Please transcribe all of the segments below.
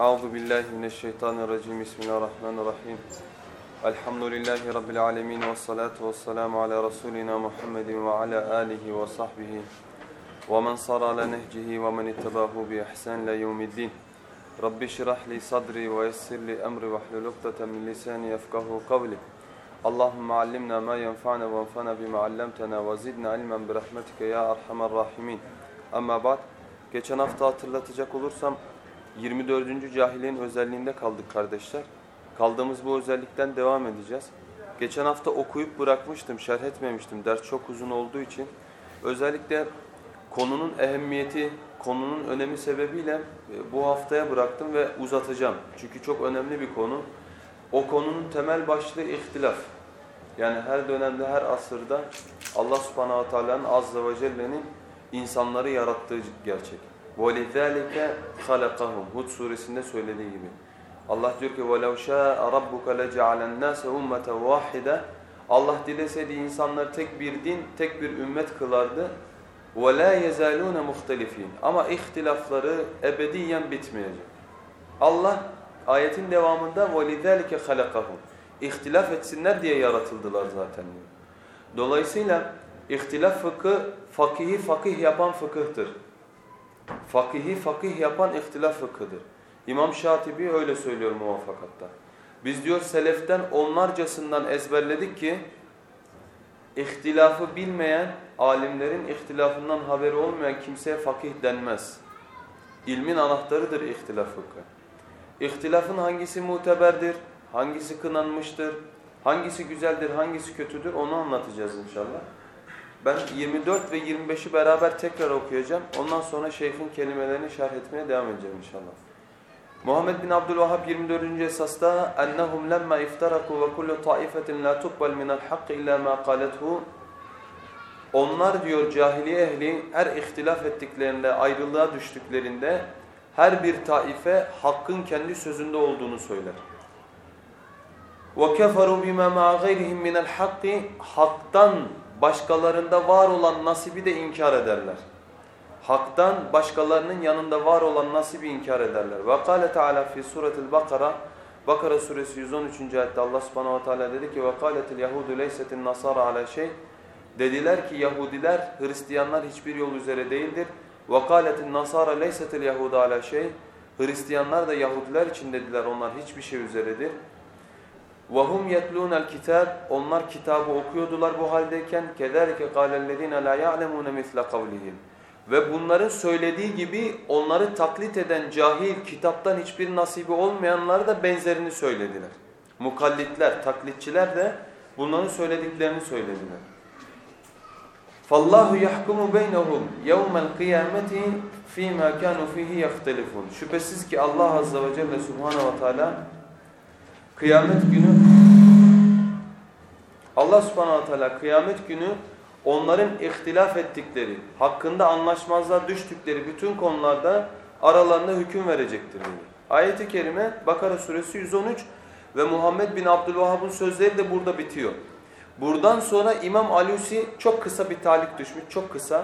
Euzu billahi mineşşeytanirracim. Bismillahirrahmanirrahim. Elhamdülillahi rabbil alamin ve salatu vesselamu ala rasulina Muhammedin ve ala alihi ve sahbihi ve men sara ala nehcihi ve men ittabahu bi ihsan ila yevmiddin. Rabbi şrah li sadri ve yessir li emri ve hlul ukdeten min lisani yefkahu kavli. Allahumme allimna ma yenfa'na ve enfa'na bima allamtana ve zidna ilmen bi rahmetike ya erhamer rahimin. Amma ba'd. Geçen hafta hatırlatacak olursam 24. cahiliyenin özelliğinde kaldık kardeşler. Kaldığımız bu özellikten devam edeceğiz. Geçen hafta okuyup bırakmıştım, şerh etmemiştim. Ders çok uzun olduğu için. Özellikle konunun ehemmiyeti, konunun önemi sebebiyle e, bu haftaya bıraktım ve uzatacağım. Çünkü çok önemli bir konu. O konunun temel başlığı ihtilaf. Yani her dönemde, her asırda Allah subhanahu teala'nın azze ve celle'nin insanları yarattığı gerçek. وَلِذَٰلِكَ خَلَقَهُمْ Hud suresinde söylediği gibi. Allah diyor ki وَلَوْ شَاءَ رَبُّكَ لَجَعَلَ النَّاسَ اُمَّةً وَاحِدًا Allah dileseydi insanları tek bir din, tek bir ümmet kılardı. وَلَا يَزَالُونَ مُخْتَلِف۪ينَ Ama ihtilafları ebediyen bitmeyecek. Allah ayetin devamında وَلِذَٰلِكَ خَلَقَهُمْ İhtilaf etsinler diye yaratıldılar zaten diyor. Dolayısıyla ihtilaf fıkı fakihi fakih yapan fıkıhtır. Fakihi fakih yapan ihtilaf fıkhıdır. İmam Şatibi öyle söylüyor muvaffakatta. Biz diyor seleften onlarcasından ezberledik ki ihtilafı bilmeyen, alimlerin ihtilafından haberi olmayan kimseye fakih denmez. İlmin anahtarıdır ihtilaf fıkhı. İhtilafın hangisi muteberdir, hangisi kınanmıştır, hangisi güzeldir, hangisi kötüdür onu anlatacağız inşallah. Ben 24 ve 25'i beraber tekrar okuyacağım. Ondan sonra şeyhin kelimelerini şerh etmeye devam edeceğim inşallah. Muhammed bin Abdülvahhab 24. esasta ennehum lemma iftaraku ve kullu taifetin la tuqbal minel hakk illa ma qalethu Onlar diyor cahiliye ehli her ihtilaf ettiklerinde, ayrılığa düştüklerinde her bir taife hakkın kendi sözünde olduğunu söyler. وَكَفَرُوا بِمَا مَا غَيْرِهِمْ مِنَ الْحَقِّ Hak'tan başkalarında var olan nasibi de inkar ederler. Hak'tan başkalarının yanında var olan nasibi inkar ederler. Ve kâle Teala fi suretil Bakara Bakara suresi 113. ayette Allah Subhanahu ve Teala dedi ki kâletil yahudu leysetin nasara ala şey Dediler ki Yahudiler Hristiyanlar hiçbir yol üzere değildir. Kâletin nasara leysetil yahudu ala şey Hristiyanlar da Yahudiler için dediler onlar hiçbir şey üzeredir. وَهُمْ يَتْلُونَ الْكِتَابِ Onlar kitabı okuyordular bu haldeyken كَذَٰلِكَ قَالَ الَّذ۪ينَ لَا يَعْلَمُونَ مِثْلَ قَوْلِهِمْ Ve bunların söylediği gibi onları taklit eden cahil, kitaptan hiçbir nasibi olmayanlar da benzerini söylediler. Mukallitler, taklitçiler de bunların söylediklerini söylediler. فَاللّٰهُ يَحْكُمُ بَيْنَهُمْ يَوْمَ الْقِيَامَةِ ف۪ي مَا كَانُوا ف۪يهِ يَخْتَلِفُونَ Şüphesiz ki Allah Azze ve Celle Subhanahu ve Teala Kıyamet günü Allah subhanahu teala kıyamet günü onların ihtilaf ettikleri, hakkında anlaşmazlığa düştükleri bütün konularda aralarında hüküm verecektir. Dedi. Ayet-i kerime Bakara suresi 113 ve Muhammed bin Abdülvahhab'ın sözleri de burada bitiyor. Buradan sonra İmam Alusi çok kısa bir talik düşmüş, çok kısa.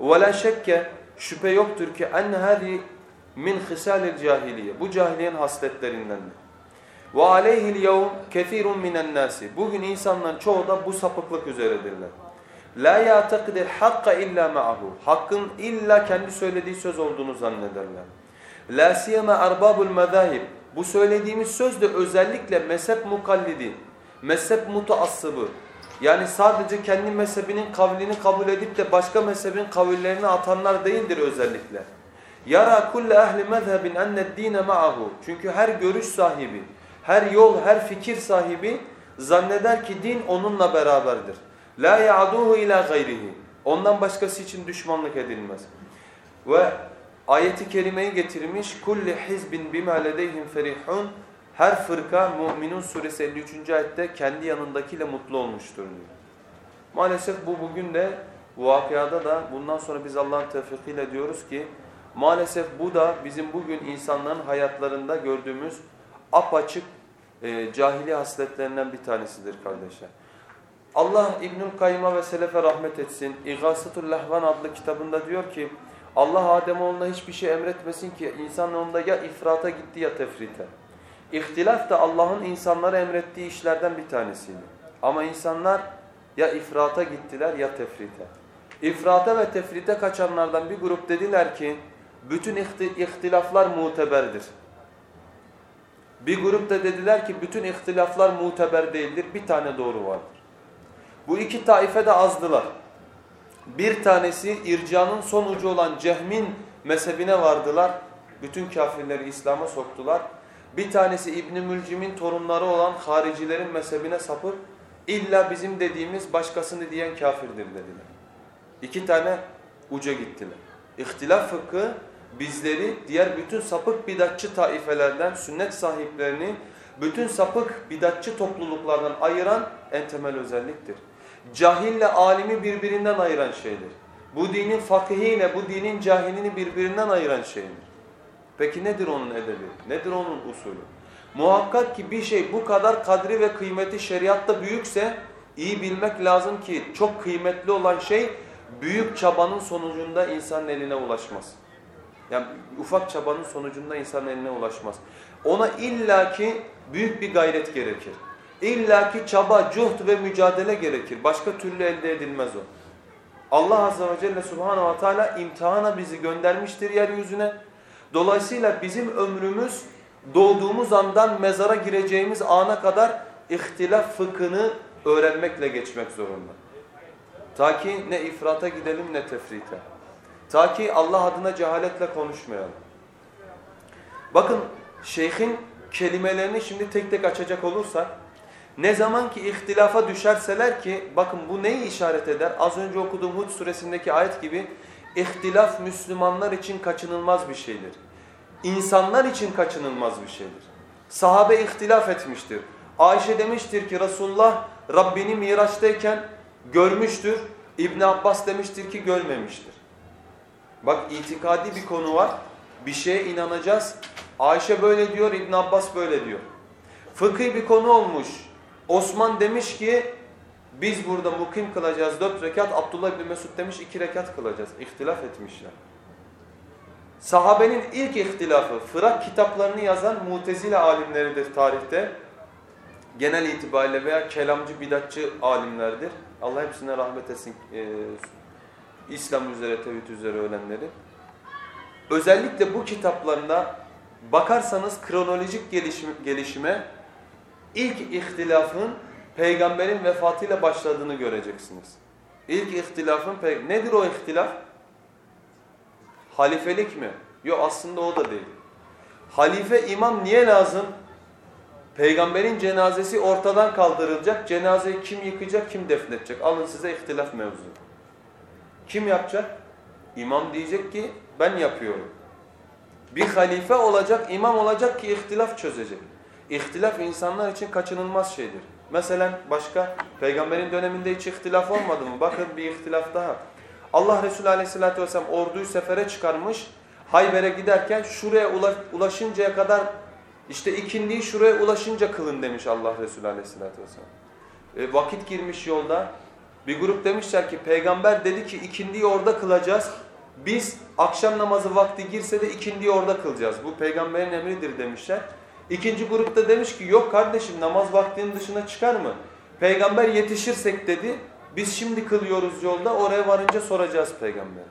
وَلَا şekke şüphe yoktur ki enne hadi min hisalil cahiliye. Bu cahiliyenin hasletlerindendir. Ve aleyhil yevm kethirun minen nasi. Bugün insanların çoğu da bu sapıklık üzeredirler. La ya'takidil hakka illa ma'ahu. Hakkın illa kendi söylediği söz olduğunu zannederler. La siyema arbabul medahib. Bu söylediğimiz söz de özellikle mezhep mukallidi, mezhep mutaassıbı. Yani sadece kendi mezhebinin kavlini kabul edip de başka mezhebin kavillerini atanlar değildir özellikle. Yara kulle ehli mezhebin enned dine ma'ahu. Çünkü her görüş sahibi, her yol, her fikir sahibi zanneder ki din onunla beraberdir. La ya'duhu ila gayrihi. Ondan başkası için düşmanlık edilmez. Ve ayeti kerimeyi getirmiş. Kulli hizbin bima ledeyhim ferihun. Her fırka Müminun suresi 53. ayette kendi yanındakiyle mutlu olmuştur diyor. Maalesef bu bugün de vakıada da bundan sonra biz Allah'ın tevfikiyle diyoruz ki maalesef bu da bizim bugün insanların hayatlarında gördüğümüz apaçık e, cahili hasletlerinden bir tanesidir kardeşler. Allah İbnül Kayyım'a ve Selefe rahmet etsin. İgasatul Lahvan adlı kitabında diyor ki Allah Ademoğluna hiçbir şey emretmesin ki insan onda ya ifrata gitti ya tefrite. İhtilaf da Allah'ın insanlara emrettiği işlerden bir tanesiydi. Ama insanlar ya ifrata gittiler ya tefrite. İfrata ve tefrite kaçanlardan bir grup dediler ki bütün ihtilaflar muteberdir. Bir grup da dediler ki bütün ihtilaflar muteber değildir. Bir tane doğru vardır. Bu iki taife de azdılar. Bir tanesi ircanın son ucu olan Cehmin mezhebine vardılar. Bütün kafirleri İslam'a soktular. Bir tanesi İbn-i Mülcim'in torunları olan haricilerin mezhebine sapıp illa bizim dediğimiz başkasını diyen kafirdir dediler. İki tane uca gittiler. İhtilaf fıkhı bizleri diğer bütün sapık bidatçı taifelerden, sünnet sahiplerini bütün sapık bidatçı topluluklardan ayıran en temel özelliktir. Cahille alimi birbirinden ayıran şeydir. Bu dinin fakihiyle bu dinin cahilini birbirinden ayıran şeydir. Peki nedir onun edebi? Nedir onun usulü? Muhakkak ki bir şey bu kadar kadri ve kıymeti şeriatta büyükse iyi bilmek lazım ki çok kıymetli olan şey büyük çabanın sonucunda insanın eline ulaşmaz. Yani ufak çabanın sonucunda insanın eline ulaşmaz. Ona illaki büyük bir gayret gerekir. İllaki çaba, cuht ve mücadele gerekir. Başka türlü elde edilmez o. Allah Azze ve Celle Subhanahu ve Teala imtihana bizi göndermiştir yeryüzüne. Dolayısıyla bizim ömrümüz doğduğumuz andan mezara gireceğimiz ana kadar ihtilaf fıkhını öğrenmekle geçmek zorunda. Ta ki ne ifrata gidelim ne tefrite. Ta ki Allah adına cehaletle konuşmayalım. Bakın şeyhin kelimelerini şimdi tek tek açacak olursak ne zaman ki ihtilafa düşerseler ki bakın bu neyi işaret eder? Az önce okuduğum Hud suresindeki ayet gibi ihtilaf Müslümanlar için kaçınılmaz bir şeydir. İnsanlar için kaçınılmaz bir şeydir. Sahabe ihtilaf etmiştir. Ayşe demiştir ki Resulullah Rabbini Miraç'tayken görmüştür. İbn Abbas demiştir ki görmemiştir. Bak itikadi bir konu var. Bir şeye inanacağız. Ayşe böyle diyor, İbn Abbas böyle diyor. Fıkhi bir konu olmuş. Osman demiş ki biz burada mukim kılacağız dört rekat. Abdullah İbni Mesud demiş iki rekat kılacağız. İhtilaf etmişler. Sahabenin ilk ihtilafı Fırak kitaplarını yazan mutezile alimleridir tarihte. Genel itibariyle veya kelamcı bidatçı alimlerdir. Allah hepsine rahmet etsin. İslam üzere, tevhid üzere ölenleri. Özellikle bu kitaplarında bakarsanız kronolojik gelişim, gelişime ilk ihtilafın peygamberin vefatıyla başladığını göreceksiniz. İlk ihtilafın, nedir o ihtilaf? Halifelik mi? Yok aslında o da değil. Halife imam niye lazım? Peygamberin cenazesi ortadan kaldırılacak. Cenazeyi kim yıkacak, kim defnedecek? Alın size ihtilaf mevzu. Kim yapacak? İmam diyecek ki ben yapıyorum. Bir halife olacak, imam olacak ki ihtilaf çözecek. İhtilaf insanlar için kaçınılmaz şeydir. Mesela başka peygamberin döneminde hiç ihtilaf olmadı mı? Bakın bir ihtilaf daha. Allah Resulü Aleyhisselatü vesselam orduyu sefere çıkarmış. Hayber'e giderken şuraya ulaşıncaya kadar işte ikindiyi şuraya ulaşınca kılın demiş Allah Resulü Aleyhisselatü vesselam. E, vakit girmiş yolda. Bir grup demişler ki peygamber dedi ki ikindiyi orada kılacağız. Biz akşam namazı vakti girse de ikindiyi orada kılacağız. Bu peygamberin emridir demişler. İkinci grupta demiş ki yok kardeşim namaz vaktinin dışına çıkar mı? Peygamber yetişirsek dedi. Biz şimdi kılıyoruz yolda oraya varınca soracağız peygamber.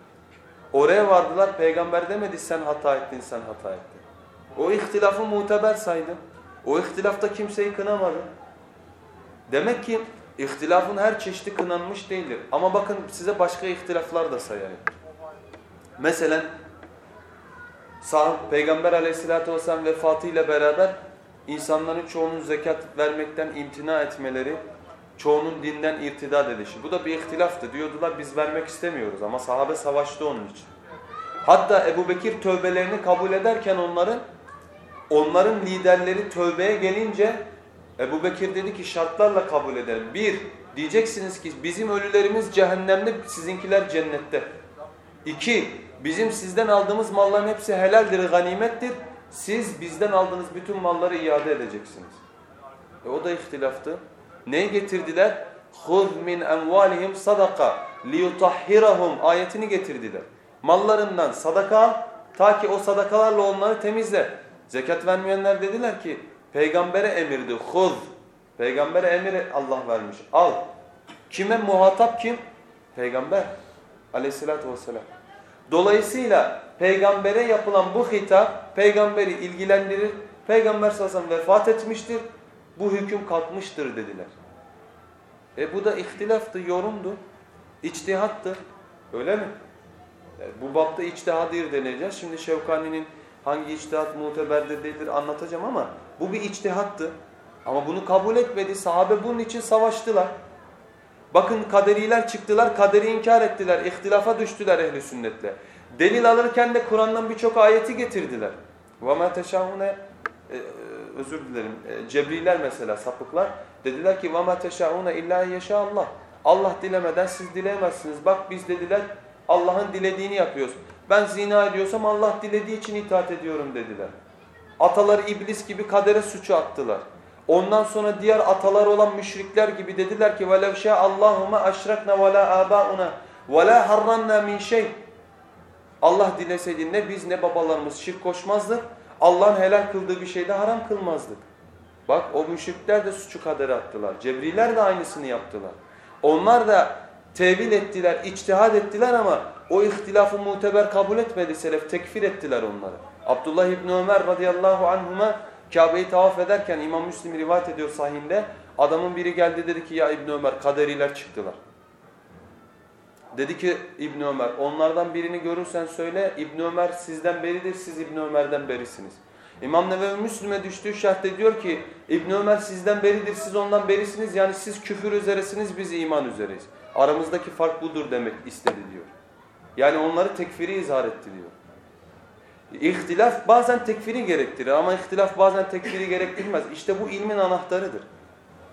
Oraya vardılar peygamber demedi sen hata ettin sen hata ettin. O ihtilafı muteber saydı. O ihtilafta kimseyi kınamadı. Demek ki ihtilafın her çeşidi kınanmış değildir. Ama bakın size başka ihtilaflar da sayayım. Mesela Peygamber aleyhissalatü vesselam vefatıyla beraber insanların çoğunun zekat vermekten imtina etmeleri, çoğunun dinden irtidad edişi. Bu da bir ihtilaftı. Diyordular biz vermek istemiyoruz ama sahabe savaştı onun için. Hatta Ebu Bekir tövbelerini kabul ederken onların, onların liderleri tövbeye gelince Ebu Bekir dedi ki şartlarla kabul ederim. Bir, diyeceksiniz ki bizim ölülerimiz cehennemde, sizinkiler cennette. İki, bizim sizden aldığımız malların hepsi helaldir, ganimettir. Siz bizden aldığınız bütün malları iade edeceksiniz. E o da ihtilaftı. Neyi getirdiler? خُذْ مِنْ اَنْوَالِهِمْ صَدَقَ لِيُطَحِّرَهُمْ ayetini getirdiler. Mallarından sadaka al ta ki o sadakalarla onları temizle. Zekat vermeyenler dediler ki peygambere emirdi. Huz. Peygambere emir Allah vermiş. Al. Kime muhatap kim? Peygamber aleyhissalatü vesselam. Dolayısıyla peygambere yapılan bu hitap peygamberi ilgilendirir. Peygamber sallallahu vefat etmiştir. Bu hüküm kalkmıştır dediler. E bu da ihtilaftı, yorumdu. İçtihattı. Öyle mi? Yani bu bapta içtihadı irdeleyeceğiz. Şimdi Şevkani'nin hangi içtihat muteberdir değildir anlatacağım ama bu bir içtihattı. Ama bunu kabul etmedi. Sahabe bunun için savaştılar. Bakın kaderiler çıktılar, kaderi inkar ettiler, ihtilafa düştüler ehli sünnetle. Delil alırken de Kur'an'dan birçok ayeti getirdiler. وَمَا تَشَاءُونَ özür dilerim. E, Cebriler mesela sapıklar dediler ki وَمَا تَشَاءُونَ اِلَّا يَشَاءَ Allah. Allah dilemeden siz dileyemezsiniz. Bak biz dediler Allah'ın dilediğini yapıyoruz. Ben zina ediyorsam Allah dilediği için itaat ediyorum dediler. Ataları iblis gibi kadere suçu attılar. Ondan sonra diğer atalar olan müşrikler gibi dediler ki velev şa Allahuma aşrakna ve la abauna ve la harranna min şey. Allah dileseydi ne biz ne babalarımız şirk koşmazdık. Allah'ın helal kıldığı bir şeyde haram kılmazdık. Bak o müşrikler de suçu kadere attılar. Cebriler de aynısını yaptılar. Onlar da tevil ettiler, içtihad ettiler ama o ihtilafı muteber kabul etmedi selef. Tekfir ettiler onları. Abdullah İbni Ömer radıyallahu anhuma Kabe'yi tavaf ederken İmam Müslim rivayet ediyor sahinde. Adamın biri geldi dedi ki ya İbni Ömer kaderiler çıktılar. Dedi ki İbn Ömer onlardan birini görürsen söyle İbn Ömer sizden beridir siz İbn Ömer'den berisiniz. İmam Nevevi Müslüme düştüğü şerhte diyor ki İbn Ömer sizden beridir siz ondan berisiniz yani siz küfür üzeresiniz biz iman üzereyiz. Aramızdaki fark budur demek istedi diyor. Yani onları tekfiri izhar etti diyor. İhtilaf bazen tekfiri gerektirir ama ihtilaf bazen tekfiri gerektirmez. İşte bu ilmin anahtarıdır.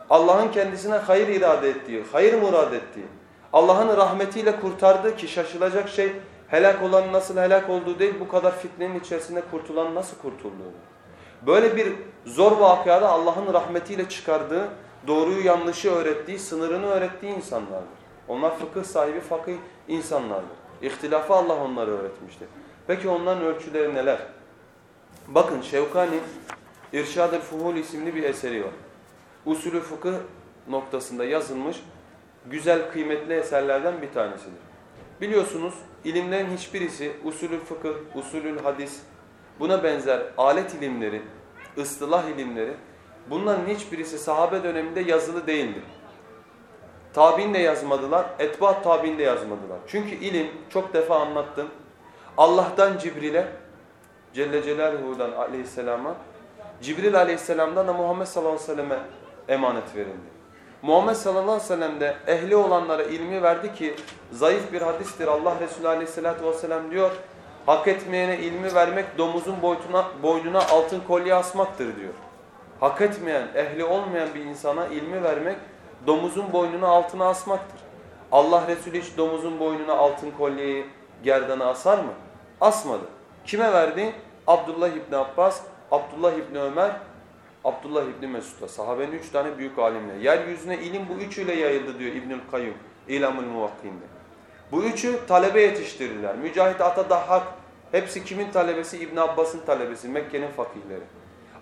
Allah'ın kendisine hayır irade ettiği, hayır murad ettiği, Allah'ın rahmetiyle kurtardığı ki şaşılacak şey helak olan nasıl helak olduğu değil bu kadar fitnenin içerisinde kurtulan nasıl kurtulduğu. Böyle bir zor vakıada Allah'ın rahmetiyle çıkardığı, doğruyu yanlışı öğrettiği, sınırını öğrettiği insanlardır. Onlar fıkıh sahibi, fakih insanlardır. İhtilafı Allah onları öğretmiştir. Peki onların ölçüleri neler? Bakın Şevkani İrşad-ı Fuhul isimli bir eseri var. Usulü fıkıh noktasında yazılmış güzel, kıymetli eserlerden bir tanesidir. Biliyorsunuz ilimlerin hiçbirisi usulü fıkıh, usulü hadis, buna benzer alet ilimleri, ıstılah ilimleri bunların hiçbirisi sahabe döneminde yazılı değildi. Tabi'in de yazmadılar, etbaat tabi'in de yazmadılar. Çünkü ilim, çok defa anlattım, Allah'tan Cibril'e, Celle Celaluhu'dan aleyhisselama, Cibril aleyhisselamdan da Muhammed sallallahu aleyhi ve selleme emanet verildi. Muhammed sallallahu aleyhi ve sellem de ehli olanlara ilmi verdi ki zayıf bir hadistir. Allah Resulü aleyhissalatü vesselam diyor hak etmeyene ilmi vermek domuzun boyutuna, boynuna altın kolye asmaktır diyor. Hak etmeyen, ehli olmayan bir insana ilmi vermek domuzun boynuna altına asmaktır. Allah Resulü hiç domuzun boynuna altın kolyeyi gerdana asar mı? Asmadı. Kime verdi? Abdullah İbni Abbas, Abdullah İbni Ömer Abdullah İbni Mesud'a, sahabenin üç tane büyük alimle. Yeryüzüne ilim bu üçüyle yayıldı diyor İbnül Kayyum, İlamül Muvakki'nde. Bu üçü talebe yetiştirdiler. Mücahit Ata Dahhak, hepsi kimin talebesi? İbn Abbas'ın talebesi, Mekke'nin fakihleri.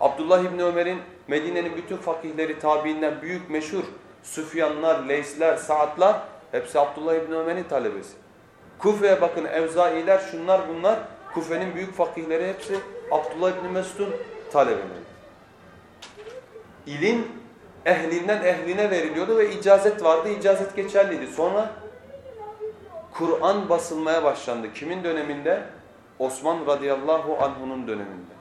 Abdullah İbni Ömer'in, Medine'nin bütün fakihleri tabiinden büyük meşhur Süfyanlar, Leysler, Saatlar hepsi Abdullah İbni Ömer'in talebesi. Kufe'ye bakın Evzailer, şunlar bunlar Kufe'nin büyük fakihleri hepsi Abdullah İbni Mesud'un talebeleri ilim ehlinden ehline veriliyordu ve icazet vardı. İcazet geçerliydi. Sonra Kur'an basılmaya başlandı. Kimin döneminde? Osman radıyallahu anh'unun döneminde.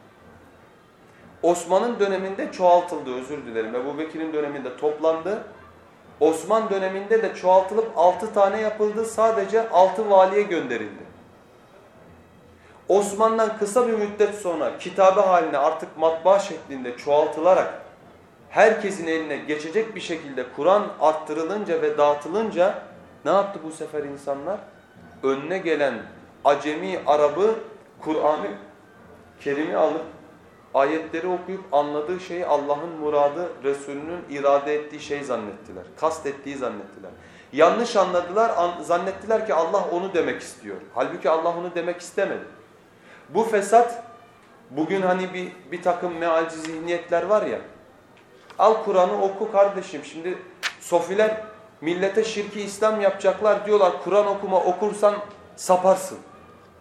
Osman'ın döneminde çoğaltıldı özür dilerim. Ebu Bekir'in döneminde toplandı. Osman döneminde de çoğaltılıp altı tane yapıldı. Sadece altı valiye gönderildi. Osman'dan kısa bir müddet sonra kitabe haline artık matbaa şeklinde çoğaltılarak herkesin eline geçecek bir şekilde Kur'an arttırılınca ve dağıtılınca ne yaptı bu sefer insanlar? Önüne gelen acemi Arabı Kur'an'ı Kerim'i alıp ayetleri okuyup anladığı şeyi Allah'ın muradı, Resulünün irade ettiği şey zannettiler. Kast ettiği zannettiler. Yanlış anladılar, an, zannettiler ki Allah onu demek istiyor. Halbuki Allah onu demek istemedi. Bu fesat, bugün hani bir, bir takım mealci zihniyetler var ya, al Kur'an'ı oku kardeşim. Şimdi sofiler millete şirki İslam yapacaklar diyorlar, Kur'an okuma okursan saparsın.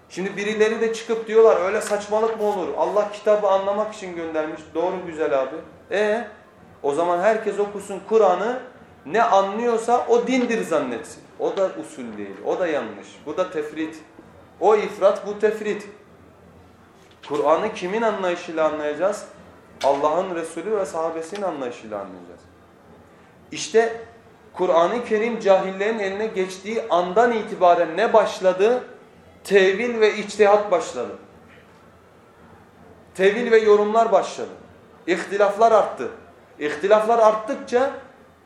Şimdi birileri de çıkıp diyorlar öyle saçmalık mı olur? Allah kitabı anlamak için göndermiş. Doğru güzel abi. E o zaman herkes okusun Kur'an'ı ne anlıyorsa o dindir zannetsin. O da usul değil. O da yanlış. Bu da tefrit. O ifrat bu tefrit. Kur'an'ı kimin anlayışıyla anlayacağız? Allah'ın Resulü ve sahabesinin anlayışıyla anlayacağız. İşte Kur'an-ı Kerim cahillerin eline geçtiği andan itibaren ne başladı? Tevil ve içtihat başladı. Tevil ve yorumlar başladı. İhtilaflar arttı. İhtilaflar arttıkça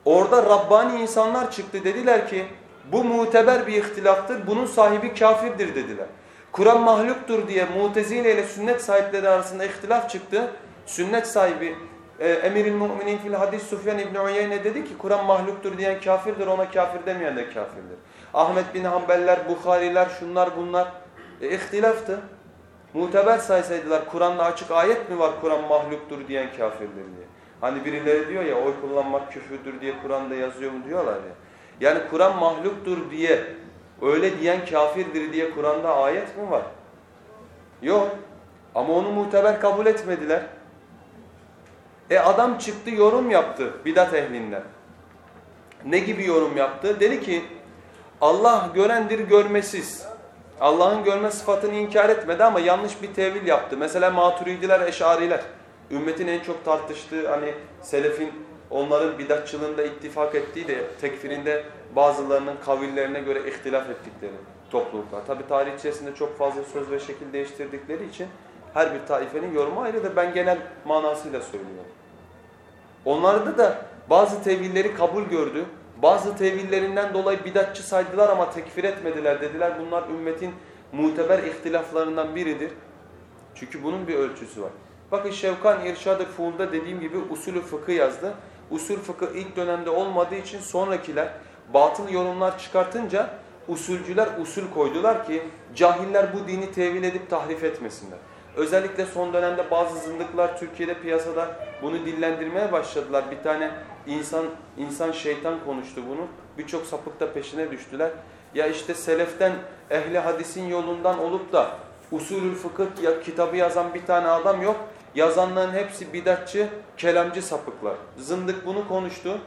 orada Rabbani insanlar çıktı. Dediler ki bu muteber bir ihtilaftır. Bunun sahibi kafirdir dediler. Kur'an mahluktur diye mutezile ile sünnet sahipleri arasında ihtilaf çıktı. Sünnet sahibi e, Emiril Müminin fil hadis Sufyan İbni Uyeyne dedi ki Kur'an mahluktur diyen kafirdir ona kafir demeyen de kafirdir. Ahmet bin Hanbeller, Bukhariler şunlar bunlar e, ihtilaftı. Muteber saysaydılar Kur'an'da açık ayet mi var Kur'an mahluktur diyen kafirdir diye. Hani birileri diyor ya oy kullanmak küfürdür diye Kur'an'da yazıyor mu diyorlar ya. Yani Kur'an mahluktur diye öyle diyen kafirdir diye Kur'an'da ayet mi var? Yok. Ama onu muteber kabul etmediler. E adam çıktı yorum yaptı bidat ehlinden. Ne gibi yorum yaptı? Dedi ki Allah görendir görmesiz. Allah'ın görme sıfatını inkar etmedi ama yanlış bir tevil yaptı. Mesela maturidiler, eşariler. Ümmetin en çok tartıştığı hani selefin onların bidatçılığında ittifak ettiği de tekfirinde bazılarının kavillerine göre ihtilaf ettikleri topluluklar. Tabi tarih içerisinde çok fazla söz ve şekil değiştirdikleri için her bir taifenin yorumu ayrı da ben genel manasıyla söylüyorum. Onlarda da bazı tevilleri kabul gördü. Bazı tevillerinden dolayı bidatçı saydılar ama tekfir etmediler dediler. Bunlar ümmetin muteber ihtilaflarından biridir. Çünkü bunun bir ölçüsü var. Bakın Şevkan İrşad-ı Fuğul'da dediğim gibi usulü fıkı yazdı. Usul fıkı ilk dönemde olmadığı için sonrakiler batıl yorumlar çıkartınca usulcüler usul koydular ki cahiller bu dini tevil edip tahrif etmesinler. Özellikle son dönemde bazı zındıklar Türkiye'de piyasada bunu dillendirmeye başladılar. Bir tane insan insan şeytan konuştu bunu. Birçok sapık da peşine düştüler. Ya işte seleften ehli hadisin yolundan olup da usulül fıkıh kitabı yazan bir tane adam yok. Yazanların hepsi bidatçı, kelamcı sapıklar. Zındık bunu konuştu.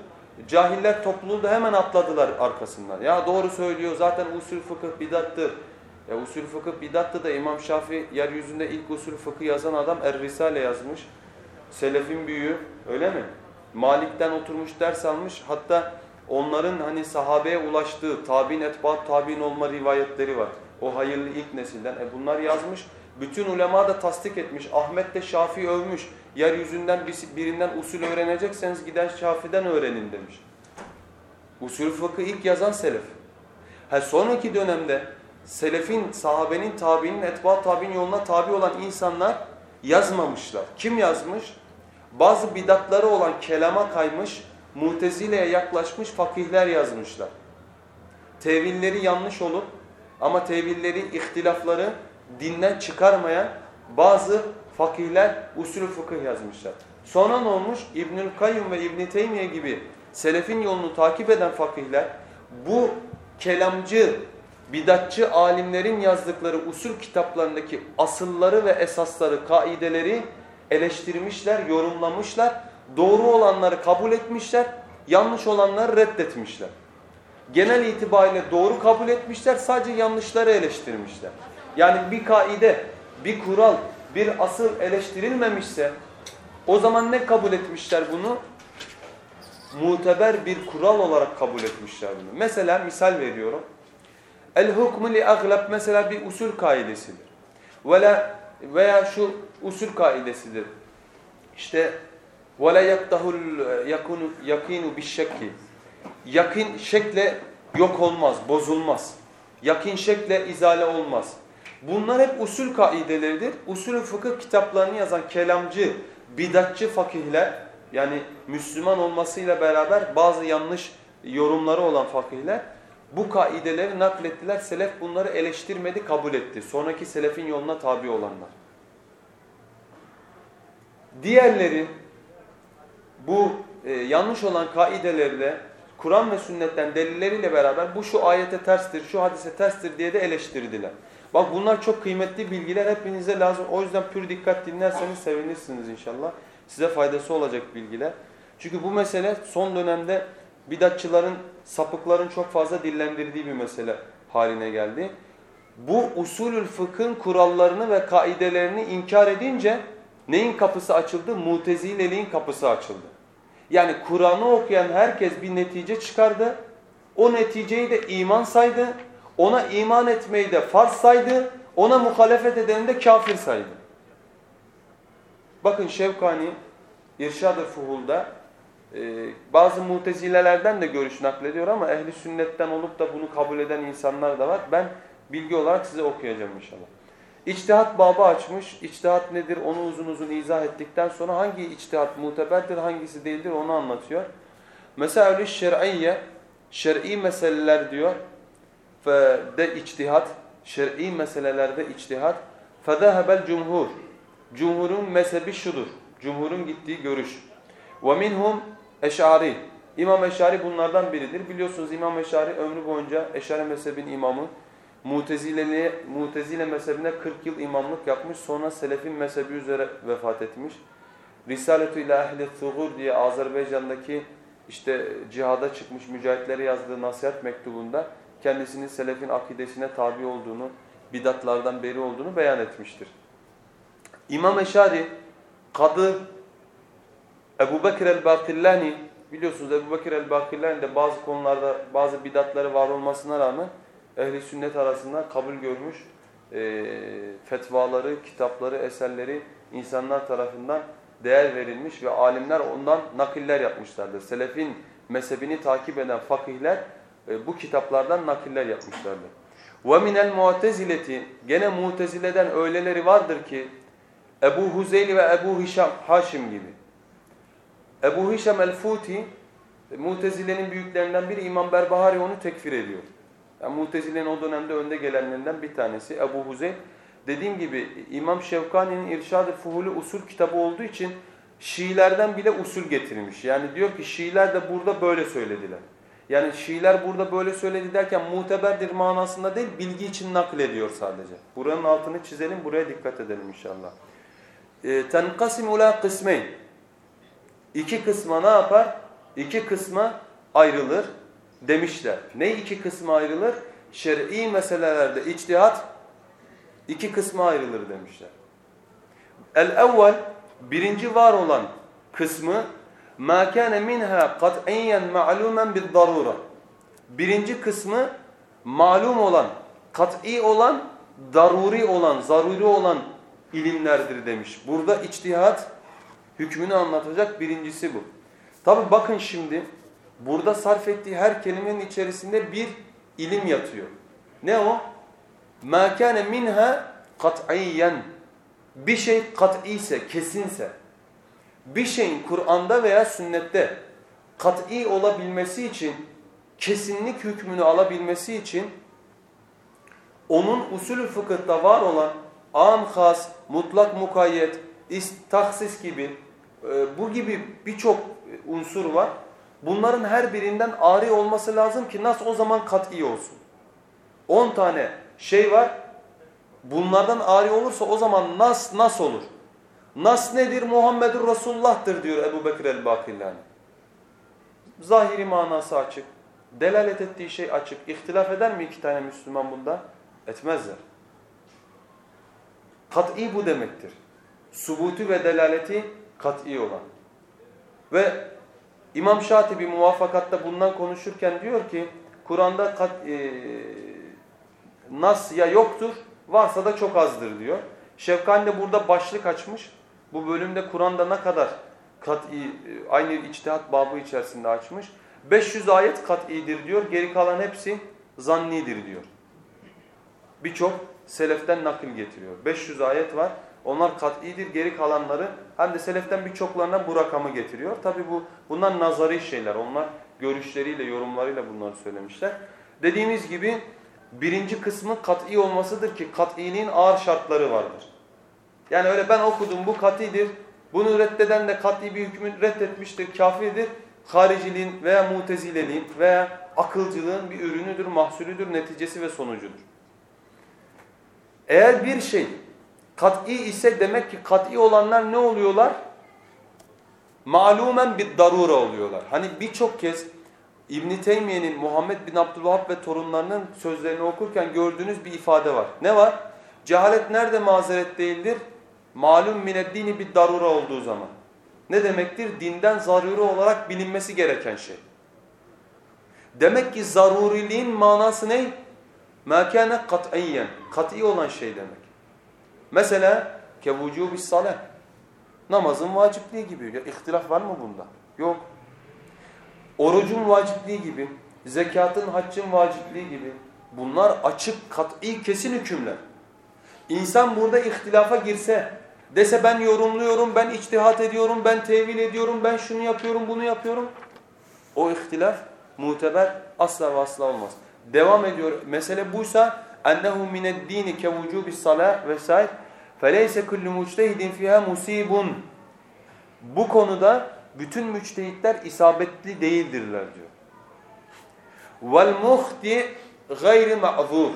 Cahiller topluluğu da hemen atladılar arkasından. Ya doğru söylüyor zaten usul fıkıh bidattır. Ya usul fıkıh bidattı da İmam Şafii yeryüzünde ilk usul fıkıh yazan adam Er-Risale yazmış. Selefin büyüğü öyle mi? Malik'ten oturmuş ders almış. Hatta onların hani sahabeye ulaştığı tabi'in etbaat tabi'in olma rivayetleri var. O hayırlı ilk nesilden. E bunlar yazmış. Bütün ulema da tasdik etmiş. Ahmet de Şafii övmüş. Yeryüzünden birinden usul öğrenecekseniz giden Şafi'den öğrenin demiş. Usul fıkı ilk yazan selef. Ha sonraki dönemde selefin, sahabenin, tabiinin, etbaat tabiinin yoluna tabi olan insanlar yazmamışlar. Kim yazmış? Bazı bidatları olan kelama kaymış, mutezile'ye yaklaşmış fakihler yazmışlar. Tevilleri yanlış olup ama tevilleri, ihtilafları dinden çıkarmayan bazı fakihler usulü fıkıh yazmışlar. Sonra ne olmuş? İbnül Kayyum ve İbn Teymiye gibi selefin yolunu takip eden fakihler bu kelamcı, bidatçı alimlerin yazdıkları usul kitaplarındaki asılları ve esasları, kaideleri eleştirmişler, yorumlamışlar. Doğru olanları kabul etmişler, yanlış olanları reddetmişler. Genel itibariyle doğru kabul etmişler, sadece yanlışları eleştirmişler. Yani bir kaide, bir kural, bir asıl eleştirilmemişse o zaman ne kabul etmişler bunu? Muteber bir kural olarak kabul etmişler bunu. Mesela misal veriyorum. El hukmu li aglab mesela bir usul kaidesidir. Veya veya şu usul kaidesidir. İşte ve la yaktahul yakunu yakinu bişşekki. Yakin şekle yok olmaz, bozulmaz. Yakin şekle izale olmaz. Bunlar hep usul kaideleridir. Usul fıkıh kitaplarını yazan kelamcı, bidatçı fakihler yani Müslüman olmasıyla beraber bazı yanlış yorumları olan fakihler bu kaideleri naklettiler. Selef bunları eleştirmedi, kabul etti. Sonraki selefin yoluna tabi olanlar. Diğerleri bu e, yanlış olan kaidelerle Kur'an ve sünnetten delilleriyle beraber bu şu ayete terstir, şu hadise terstir diye de eleştirdiler. Bak bunlar çok kıymetli bilgiler hepinize lazım. O yüzden pür dikkat dinlerseniz sevinirsiniz inşallah. Size faydası olacak bilgiler. Çünkü bu mesele son dönemde bidatçıların, sapıkların çok fazla dillendirdiği bir mesele haline geldi. Bu usulül fıkhın kurallarını ve kaidelerini inkar edince neyin kapısı açıldı? Mutezileliğin kapısı açıldı. Yani Kur'an'ı okuyan herkes bir netice çıkardı. O neticeyi de iman saydı. Ona iman etmeyi de farz saydı. Ona muhalefet edeni de kafir saydı. Bakın Şevkani İrşad-ı Fuhul'da ee, bazı mutezilelerden de görüş naklediyor ama ehli sünnetten olup da bunu kabul eden insanlar da var. Ben bilgi olarak size okuyacağım inşallah. İçtihat babı açmış. İçtihat nedir onu uzun uzun izah ettikten sonra hangi içtihat muteberdir hangisi değildir onu anlatıyor. Mesaül-i şer'iyye şer'i meseleler diyor ve de içtihat şer'i meselelerde içtihat fezehebel cumhur cumhurun mezhebi şudur cumhurun gittiği görüş ve minhum eşari. İmam Eşari bunlardan biridir. Biliyorsunuz İmam Eşari ömrü boyunca Eşari mezhebin imamı. Mutezileliğe, Mutezile mezhebine 40 yıl imamlık yapmış. Sonra Selefin mezhebi üzere vefat etmiş. Risaletü ila ehli thugur diye Azerbaycan'daki işte cihada çıkmış mücahitlere yazdığı nasihat mektubunda kendisinin Selefin akidesine tabi olduğunu, bidatlardan beri olduğunu beyan etmiştir. İmam Eşari, Kadı Ebu Bekir el-Bakillani, biliyorsunuz Ebu Bekir el-Bakillani de bazı konularda bazı bidatları var olmasına rağmen ehli sünnet arasında kabul görmüş e, fetvaları, kitapları, eserleri insanlar tarafından değer verilmiş ve alimler ondan nakiller yapmışlardır. Selefin mezhebini takip eden fakihler e, bu kitaplardan nakiller yapmışlardır. وَمِنَ الْمُعْتَزِلَةِ Gene mutezileden öyleleri vardır ki Ebu Huzeyli ve Ebu Hişam, Haşim gibi. Ebu Hişam el-Futi Mutezile'nin büyüklerinden biri İmam Berbahari onu tekfir ediyor. Yani Mutezile'nin o dönemde önde gelenlerinden bir tanesi Ebu Huzeyl. Dediğim gibi İmam Şevkani'nin İrşad-ı Fuhulü usul kitabı olduğu için Şiilerden bile usul getirilmiş. Yani diyor ki Şiiler de burada böyle söylediler. Yani Şiiler burada böyle söyledi derken muteberdir manasında değil bilgi için naklediyor sadece. Buranın altını çizelim buraya dikkat edelim inşallah. Tenkasim ula kısmeyn İki kısma ne yapar? İki kısma ayrılır demişler. Ne iki kısma ayrılır? Şer'i meselelerde içtihat iki kısma ayrılır demişler. El-evvel birinci var olan kısmı مَا كَانَ مِنْهَا قَطْعِيًّا مَعْلُومًا بِالضَّرُورَ Birinci kısmı malum olan, kat'i olan, daruri olan, zaruri olan ilimlerdir demiş. Burada içtihat hükmünü anlatacak birincisi bu. Tabi bakın şimdi burada sarf ettiği her kelimenin içerisinde bir ilim yatıyor. Ne o? مَا كَانَ مِنْهَا قَطْعِيًّا Bir şey kat'i ise, kesinse, bir şeyin Kur'an'da veya sünnette kat'i olabilmesi için, kesinlik hükmünü alabilmesi için onun usulü fıkıhta var olan am has, mutlak mukayyet, taksis gibi e, bu gibi birçok unsur var. Bunların her birinden ari olması lazım ki nasıl o zaman kat'i olsun. 10 tane şey var. Bunlardan ari olursa o zaman nas nas olur. Nas nedir? Muhammedur Resulullah'tır diyor Ebu Bekir el-Bakillani. Zahiri manası açık. Delalet ettiği şey açık. İhtilaf eder mi iki tane Müslüman bunda? Etmezler. Kat'i bu demektir. Subutu ve delaleti kat'i olan. Ve İmam Şatibi muvaffakatta bundan konuşurken diyor ki Kur'an'da e, nas ya yoktur varsa da çok azdır diyor. Şevkani de burada başlık açmış. Bu bölümde Kur'an'da ne kadar kat'i, e, aynı içtihat babı içerisinde açmış. 500 ayet kat'idir diyor. Geri kalan hepsi zannidir diyor. Birçok seleften nakil getiriyor. 500 ayet var. Onlar kat'idir. Geri kalanları hem de seleften birçoklarına bu rakamı getiriyor. Tabi bu bunlar nazari şeyler. Onlar görüşleriyle, yorumlarıyla bunları söylemişler. Dediğimiz gibi birinci kısmı kat'i olmasıdır ki kat'iliğin ağır şartları vardır. Yani öyle ben okudum bu kat'idir, bunu reddeden de kat'i bir hükmü reddetmiştir, kafirdir. Hariciliğin veya mutezileliğin veya akılcılığın bir ürünüdür, mahsulüdür, neticesi ve sonucudur. Eğer bir şey Kat'i ise demek ki kat'i olanlar ne oluyorlar? Malumen bir darura oluyorlar. Hani birçok kez İbn Teymiye'nin Muhammed bin Abdülvahhab ve torunlarının sözlerini okurken gördüğünüz bir ifade var. Ne var? Cehalet nerede mazeret değildir? Malum mineddini bir darura olduğu zaman. Ne demektir? Dinden zaruri olarak bilinmesi gereken şey. Demek ki zaruriliğin manası ne? Mâkâne kat'iyyen. Kat'i olan şey demek. Mesela kevucubis salah. Namazın vacipliği gibi. Ya, ihtilaf var mı bunda? Yok. Orucun vacipliği gibi, zekatın, haccın vacipliği gibi. Bunlar açık, kat'i, kesin hükümler. İnsan burada ihtilafa girse, dese ben yorumluyorum, ben içtihat ediyorum, ben tevil ediyorum, ben şunu yapıyorum, bunu yapıyorum. O ihtilaf muteber asla ve asla olmaz. Devam ediyor. Mesele buysa ennehu mined dini kevucubis salah vesaire feleyse kullu muçtehidin fiha musibun. Bu konuda bütün müçtehitler isabetli değildirler diyor. Muhti gayri ma'zur.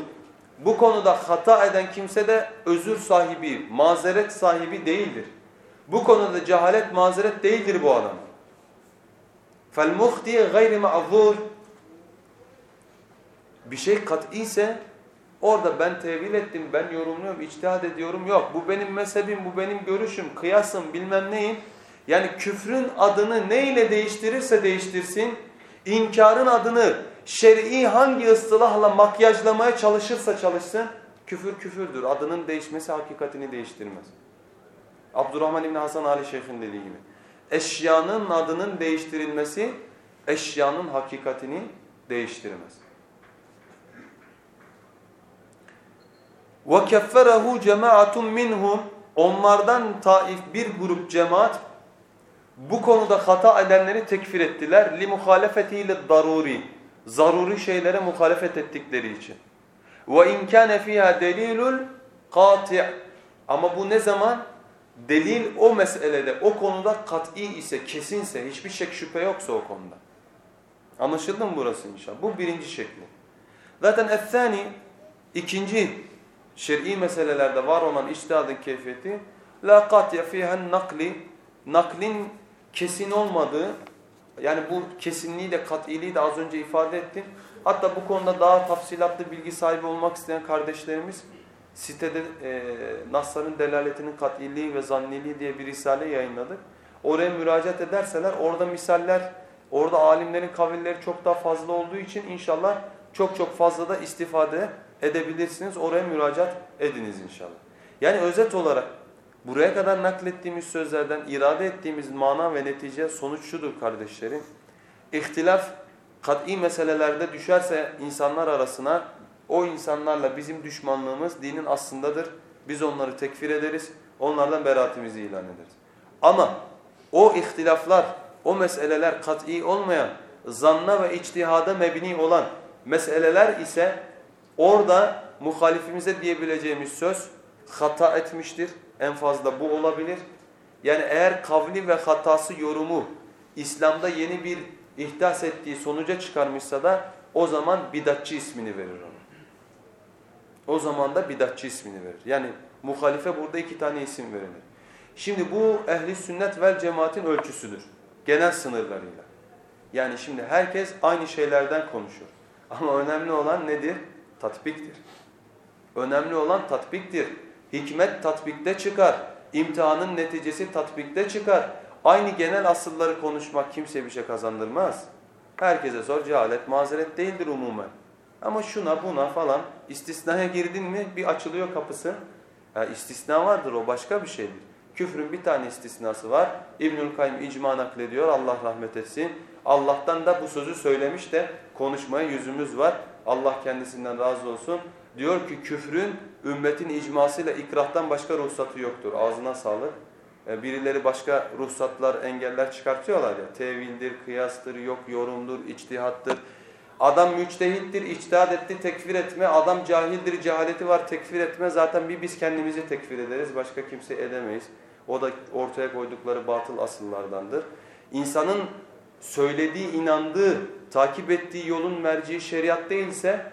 Bu konuda hata eden kimse de özür sahibi, mazeret sahibi değildir. Bu konuda cehalet mazeret değildir bu adam. Muhti gayri ma'zur. Bir şey kat'i ise orada ben tevil ettim, ben yorumluyorum, içtihad ediyorum. Yok bu benim mezhebim, bu benim görüşüm, kıyasım bilmem neyim. Yani küfrün adını neyle değiştirirse değiştirsin, inkarın adını şer'i hangi ıstılahla makyajlamaya çalışırsa çalışsın, küfür küfürdür. Adının değişmesi hakikatini değiştirmez. Abdurrahman İbni Hasan Ali Şeyh'in dediği gibi. Eşyanın adının değiştirilmesi, eşyanın hakikatini değiştirmez. وَكَفَّرَهُ جَمَاعَةٌ مِّنْهُمْ Onlardan taif bir grup cemaat bu konuda hata edenleri tekfir ettiler. لِمُخَالَفَتِهِ لِلضَّرُورِ Zaruri şeylere muhalefet ettikleri için. وَاِنْ كَانَ فِيهَا دَلِيلٌ قَاطِعٌ Ama bu ne zaman? Delil o meselede, o konuda kat'i ise, kesinse, hiçbir şek şüphe yoksa o konuda. Anlaşıldı mı burası inşallah? Bu birinci şekli. Zaten ethani, ikinci şer'i meselelerde var olan içtihadın keyfiyeti la katya fiha nakli naklin kesin olmadığı yani bu kesinliği de kat'iliği de az önce ifade ettim. Hatta bu konuda daha tafsilatlı bilgi sahibi olmak isteyen kardeşlerimiz sitede e, Nasların delaletinin kat'iliği ve zanniliği diye bir risale yayınladık. Oraya müracaat ederseler orada misaller, orada alimlerin kavilleri çok daha fazla olduğu için inşallah çok çok fazla da istifade edebilirsiniz. Oraya müracaat ediniz inşallah. Yani özet olarak buraya kadar naklettiğimiz sözlerden irade ettiğimiz mana ve netice sonuç şudur kardeşlerim. İhtilaf kat'i meselelerde düşerse insanlar arasına o insanlarla bizim düşmanlığımız dinin aslındadır. Biz onları tekfir ederiz. Onlardan beraatimizi ilan ederiz. Ama o ihtilaflar, o meseleler kat'i olmayan, zanna ve içtihada mebni olan meseleler ise Orada muhalifimize diyebileceğimiz söz hata etmiştir. En fazla bu olabilir. Yani eğer kavli ve hatası yorumu İslam'da yeni bir ihdas ettiği sonuca çıkarmışsa da o zaman bidatçı ismini verir ona. O zaman da bidatçı ismini verir. Yani muhalife burada iki tane isim verilir. Şimdi bu ehli sünnet vel cemaatin ölçüsüdür. Genel sınırlarıyla. Yani şimdi herkes aynı şeylerden konuşur. Ama önemli olan nedir? Tatbiktir. Önemli olan tatbiktir. Hikmet tatbikte çıkar. İmtihanın neticesi tatbikte çıkar. Aynı genel asılları konuşmak kimseye bir şey kazandırmaz. Herkese sor cehalet mazeret değildir umumen. Ama şuna buna falan istisnaya girdin mi bir açılıyor kapısı. Ya istisna vardır o başka bir şeydir. Küfrün bir tane istisnası var. İbnül Kayyum icma naklediyor Allah rahmet etsin. Allah'tan da bu sözü söylemiş de konuşmaya yüzümüz var. Allah kendisinden razı olsun. Diyor ki küfrün ümmetin icmasıyla ikrahtan başka ruhsatı yoktur. Ağzına sağlık. E, birileri başka ruhsatlar, engeller çıkartıyorlar ya. Tevildir, kıyastır, yok yorumdur, içtihattır. Adam müçtehittir, içtihat etti, tekfir etme. Adam cahildir, cehaleti var, tekfir etme. Zaten bir biz kendimizi tekfir ederiz, başka kimse edemeyiz. O da ortaya koydukları batıl asıllardandır. İnsanın söylediği, inandığı, takip ettiği yolun merci şeriat değilse,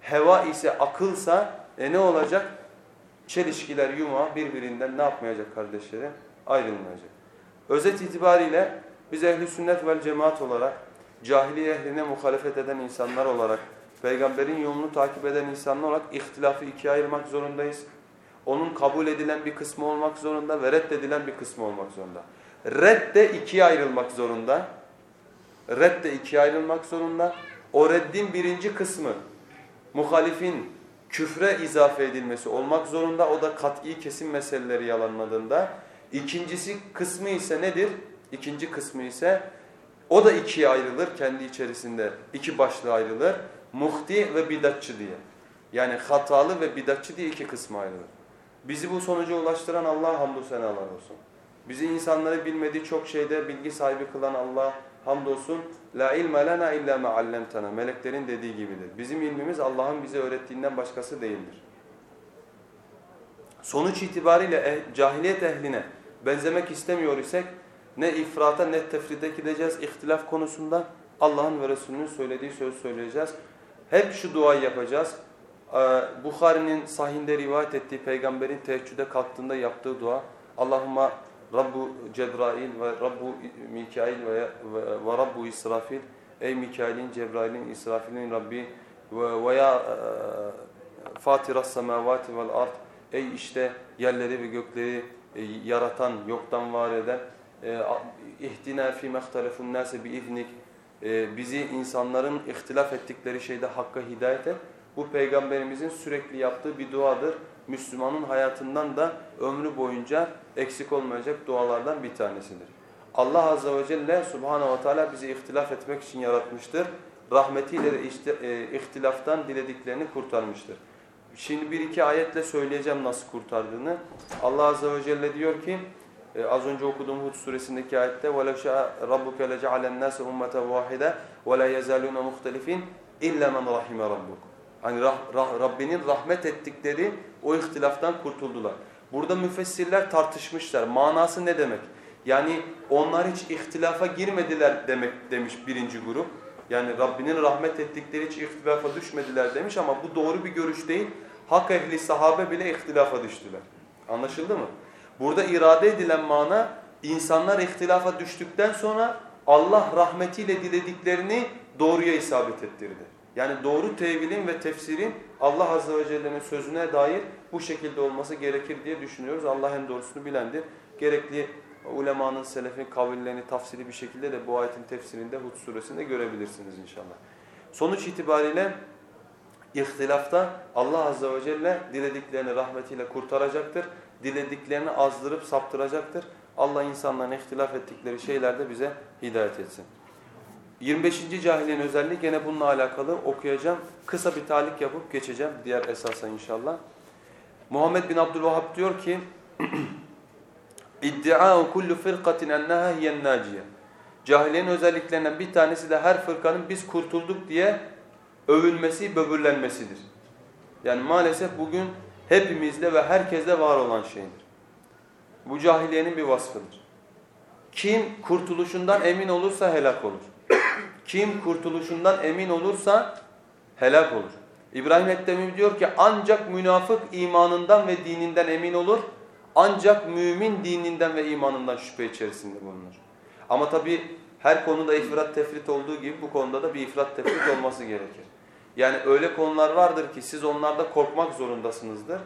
heva ise, akılsa e ne olacak? Çelişkiler yuma birbirinden ne yapmayacak kardeşlerim? Ayrılmayacak. Özet itibariyle biz ehli sünnet vel cemaat olarak, cahiliye ehline muhalefet eden insanlar olarak, peygamberin yolunu takip eden insanlar olarak ihtilafı ikiye ayırmak zorundayız. Onun kabul edilen bir kısmı olmak zorunda ve reddedilen bir kısmı olmak zorunda. Red de ikiye ayrılmak zorunda. Red de ikiye ayrılmak zorunda. O reddin birinci kısmı muhalifin küfre izafe edilmesi olmak zorunda. O da kat'i kesim meseleleri yalanladığında. İkincisi kısmı ise nedir? İkinci kısmı ise o da ikiye ayrılır kendi içerisinde. iki başlığa ayrılır. Muhti ve bidatçı diye. Yani hatalı ve bidatçı diye iki kısma ayrılır. Bizi bu sonuca ulaştıran Allah hamdü senalar olsun. Bizi insanları bilmediği çok şeyde bilgi sahibi kılan Allah hamdolsun. La ilme lena illa ma allamtana. Meleklerin dediği gibidir. Bizim ilmimiz Allah'ın bize öğrettiğinden başkası değildir. Sonuç itibariyle eh, cahiliyet ehline benzemek istemiyor isek ne ifrata ne tefride gideceğiz ihtilaf konusunda. Allah'ın ve Resulünün söylediği söz söyleyeceğiz. Hep şu duayı yapacağız. Ee, Bukhari'nin sahinde rivayet ettiği peygamberin teheccüde kalktığında yaptığı dua. Allahumma Rabbu Cebrail ve Rabbu Mikail ve, ve, ve Rabbu İsrafil. Ey Mikail'in, Cebrail'in, İsrafil'in Rabbi ve, ve ya e, Fatiras semavati vel ard. Ey işte yerleri ve gökleri e, yaratan, yoktan var eden. E, İhdina fi mehtelefun nase bi iznik. E, bizi insanların ihtilaf ettikleri şeyde hakka hidayet et. Bu peygamberimizin sürekli yaptığı bir duadır. Müslümanın hayatından da ömrü boyunca eksik olmayacak dualardan bir tanesidir. Allah Azze ve Celle Subhanahu ve Teala bizi ihtilaf etmek için yaratmıştır. Rahmetiyle de işte, e, ihtilaftan dilediklerini kurtarmıştır. Şimdi bir iki ayetle söyleyeceğim nasıl kurtardığını. Allah Azze ve Celle diyor ki e, az önce okuduğum Hud suresindeki ayette وَلَوْ شَاءَ رَبُّكَ لَجَعَلَ النَّاسَ اُمَّةً وَاحِدًا وَلَا يَزَالُونَ مُخْتَلِفِينَ اِلَّا مَنْ رَحِمَ رَبُّكَ Hani rah, rah, Rabbinin rahmet ettikleri o ihtilaftan kurtuldular. Burada müfessirler tartışmışlar. Manası ne demek? Yani onlar hiç ihtilafa girmediler demek demiş birinci grup. Yani Rabbinin rahmet ettikleri hiç ihtilafa düşmediler demiş ama bu doğru bir görüş değil. Hak ehli sahabe bile ihtilafa düştüler. Anlaşıldı mı? Burada irade edilen mana insanlar ihtilafa düştükten sonra Allah rahmetiyle dilediklerini doğruya isabet ettirdi. Yani doğru tevilin ve tefsirin Allah Azze ve Celle'nin sözüne dair bu şekilde olması gerekir diye düşünüyoruz. Allah en doğrusunu bilendir. Gerekli ulemanın, selefin kavillerini tafsili bir şekilde de bu ayetin tefsirinde Hud suresinde görebilirsiniz inşallah. Sonuç itibariyle ihtilafta Allah Azze ve Celle dilediklerini rahmetiyle kurtaracaktır. Dilediklerini azdırıp saptıracaktır. Allah insanların ihtilaf ettikleri şeylerde bize hidayet etsin. 25. cahiliyenin özelliği gene bununla alakalı okuyacağım. Kısa bir talik yapıp geçeceğim diğer esasa inşallah. Muhammed bin Abdülvahhab diyor ki İddia'u kullu firqatin enneha hiyen naciye. Cahiliyenin özelliklerinden bir tanesi de her fırkanın biz kurtulduk diye övülmesi, böbürlenmesidir. Yani maalesef bugün hepimizde ve herkeste var olan şeydir. Bu cahiliyenin bir vasfıdır. Kim kurtuluşundan emin olursa helak olur. Kim kurtuluşundan emin olursa helak olur. İbrahim Ettemim diyor ki ancak münafık imanından ve dininden emin olur. Ancak mümin dininden ve imanından şüphe içerisinde bulunur. Ama tabi her konuda ifrat tefrit olduğu gibi bu konuda da bir ifrat tefrit olması gerekir. Yani öyle konular vardır ki siz onlarda korkmak zorundasınızdır.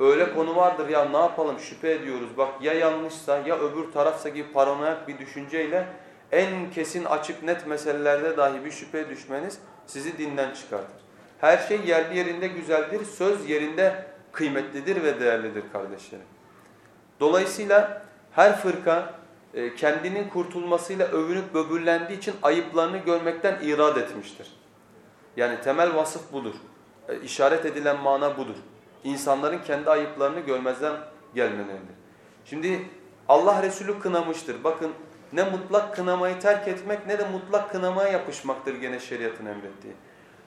Öyle konu vardır ya ne yapalım şüphe ediyoruz. Bak ya yanlışsa ya öbür tarafsa gibi paranoyak bir düşünceyle en kesin açık net meselelerde dahi bir şüphe düşmeniz sizi dinden çıkartır. Her şey yerli yerinde güzeldir, söz yerinde kıymetlidir ve değerlidir kardeşlerim. Dolayısıyla her fırka e, kendinin kurtulmasıyla övünüp böbürlendiği için ayıplarını görmekten irad etmiştir. Yani temel vasıf budur. E, işaret edilen mana budur. İnsanların kendi ayıplarını görmezden gelmeleridir. Şimdi Allah Resulü kınamıştır. Bakın ne mutlak kınamayı terk etmek ne de mutlak kınamaya yapışmaktır gene şeriatın emrettiği.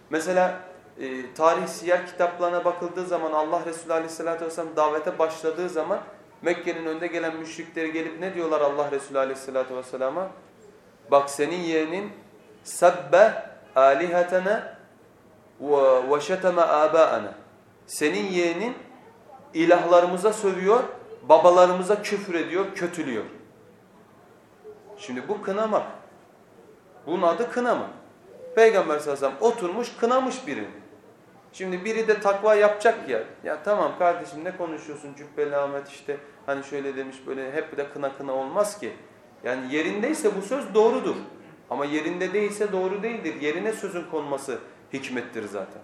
Mesela e, tarih siyer kitaplarına bakıldığı zaman Allah Resulü Aleyhisselatü vesselam davete başladığı zaman Mekke'nin önde gelen müşrikleri gelip ne diyorlar Allah Resulü Aleyhisselatü vesselama? Bak senin yeğenin sebbe alihetene ve şeteme âbâene. Senin yeğenin ilahlarımıza sövüyor, babalarımıza küfür ediyor, kötülüyor. Şimdi bu kınamak. Bunun adı kınama. Peygamber sallallahu aleyhi ve sellem oturmuş kınamış birini. Şimdi biri de takva yapacak ya. Ya tamam kardeşim ne konuşuyorsun Cübbeli Ahmet işte hani şöyle demiş böyle hep de kına kına olmaz ki. Yani yerindeyse bu söz doğrudur. Ama yerinde değilse doğru değildir. Yerine sözün konması hikmettir zaten.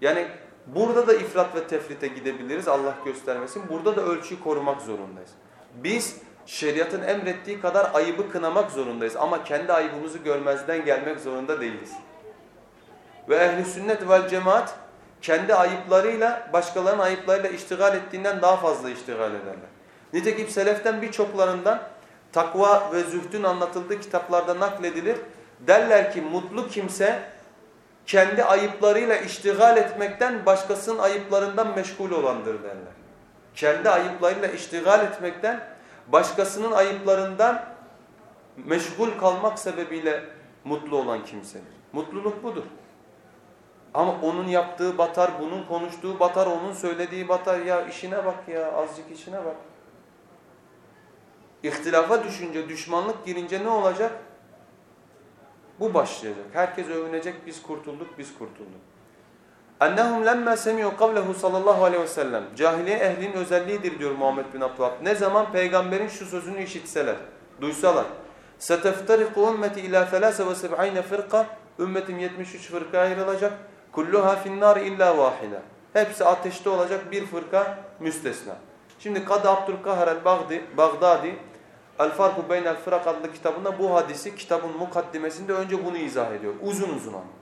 Yani burada da ifrat ve tefrite gidebiliriz Allah göstermesin. Burada da ölçüyü korumak zorundayız. Biz şeriatın emrettiği kadar ayıbı kınamak zorundayız. Ama kendi ayıbımızı görmezden gelmek zorunda değiliz. Ve ehli sünnet vel cemaat kendi ayıplarıyla başkalarının ayıplarıyla iştigal ettiğinden daha fazla iştigal ederler. Nitekim seleften birçoklarından takva ve zühdün anlatıldığı kitaplarda nakledilir. Derler ki mutlu kimse kendi ayıplarıyla iştigal etmekten başkasının ayıplarından meşgul olandır derler. Kendi ayıplarıyla iştigal etmekten başkasının ayıplarından meşgul kalmak sebebiyle mutlu olan kimsedir. Mutluluk budur. Ama onun yaptığı batar, bunun konuştuğu batar, onun söylediği batar. Ya işine bak ya, azıcık işine bak. İhtilafa düşünce, düşmanlık girince ne olacak? Bu başlayacak. Herkes övünecek, biz kurtulduk, biz kurtulduk. Ennehum lemma semi'u kavlehu sallallahu aleyhi ve sellem. Cahiliye ehlinin özelliğidir diyor Muhammed bin Abdullah. Ne zaman peygamberin şu sözünü işitseler, duysalar. Seteftariku ümmeti ila felase ve seb'ayne fırka. Ümmetim 73 fırka ayrılacak. Kulluha finnar illa vahida. Hepsi ateşte olacak bir fırka müstesna. Şimdi Kadı Abdülkahar el-Bagdadi El Farku Beynel Fırak adlı kitabında bu hadisi kitabın mukaddimesinde önce bunu izah ediyor. Uzun uzun ama.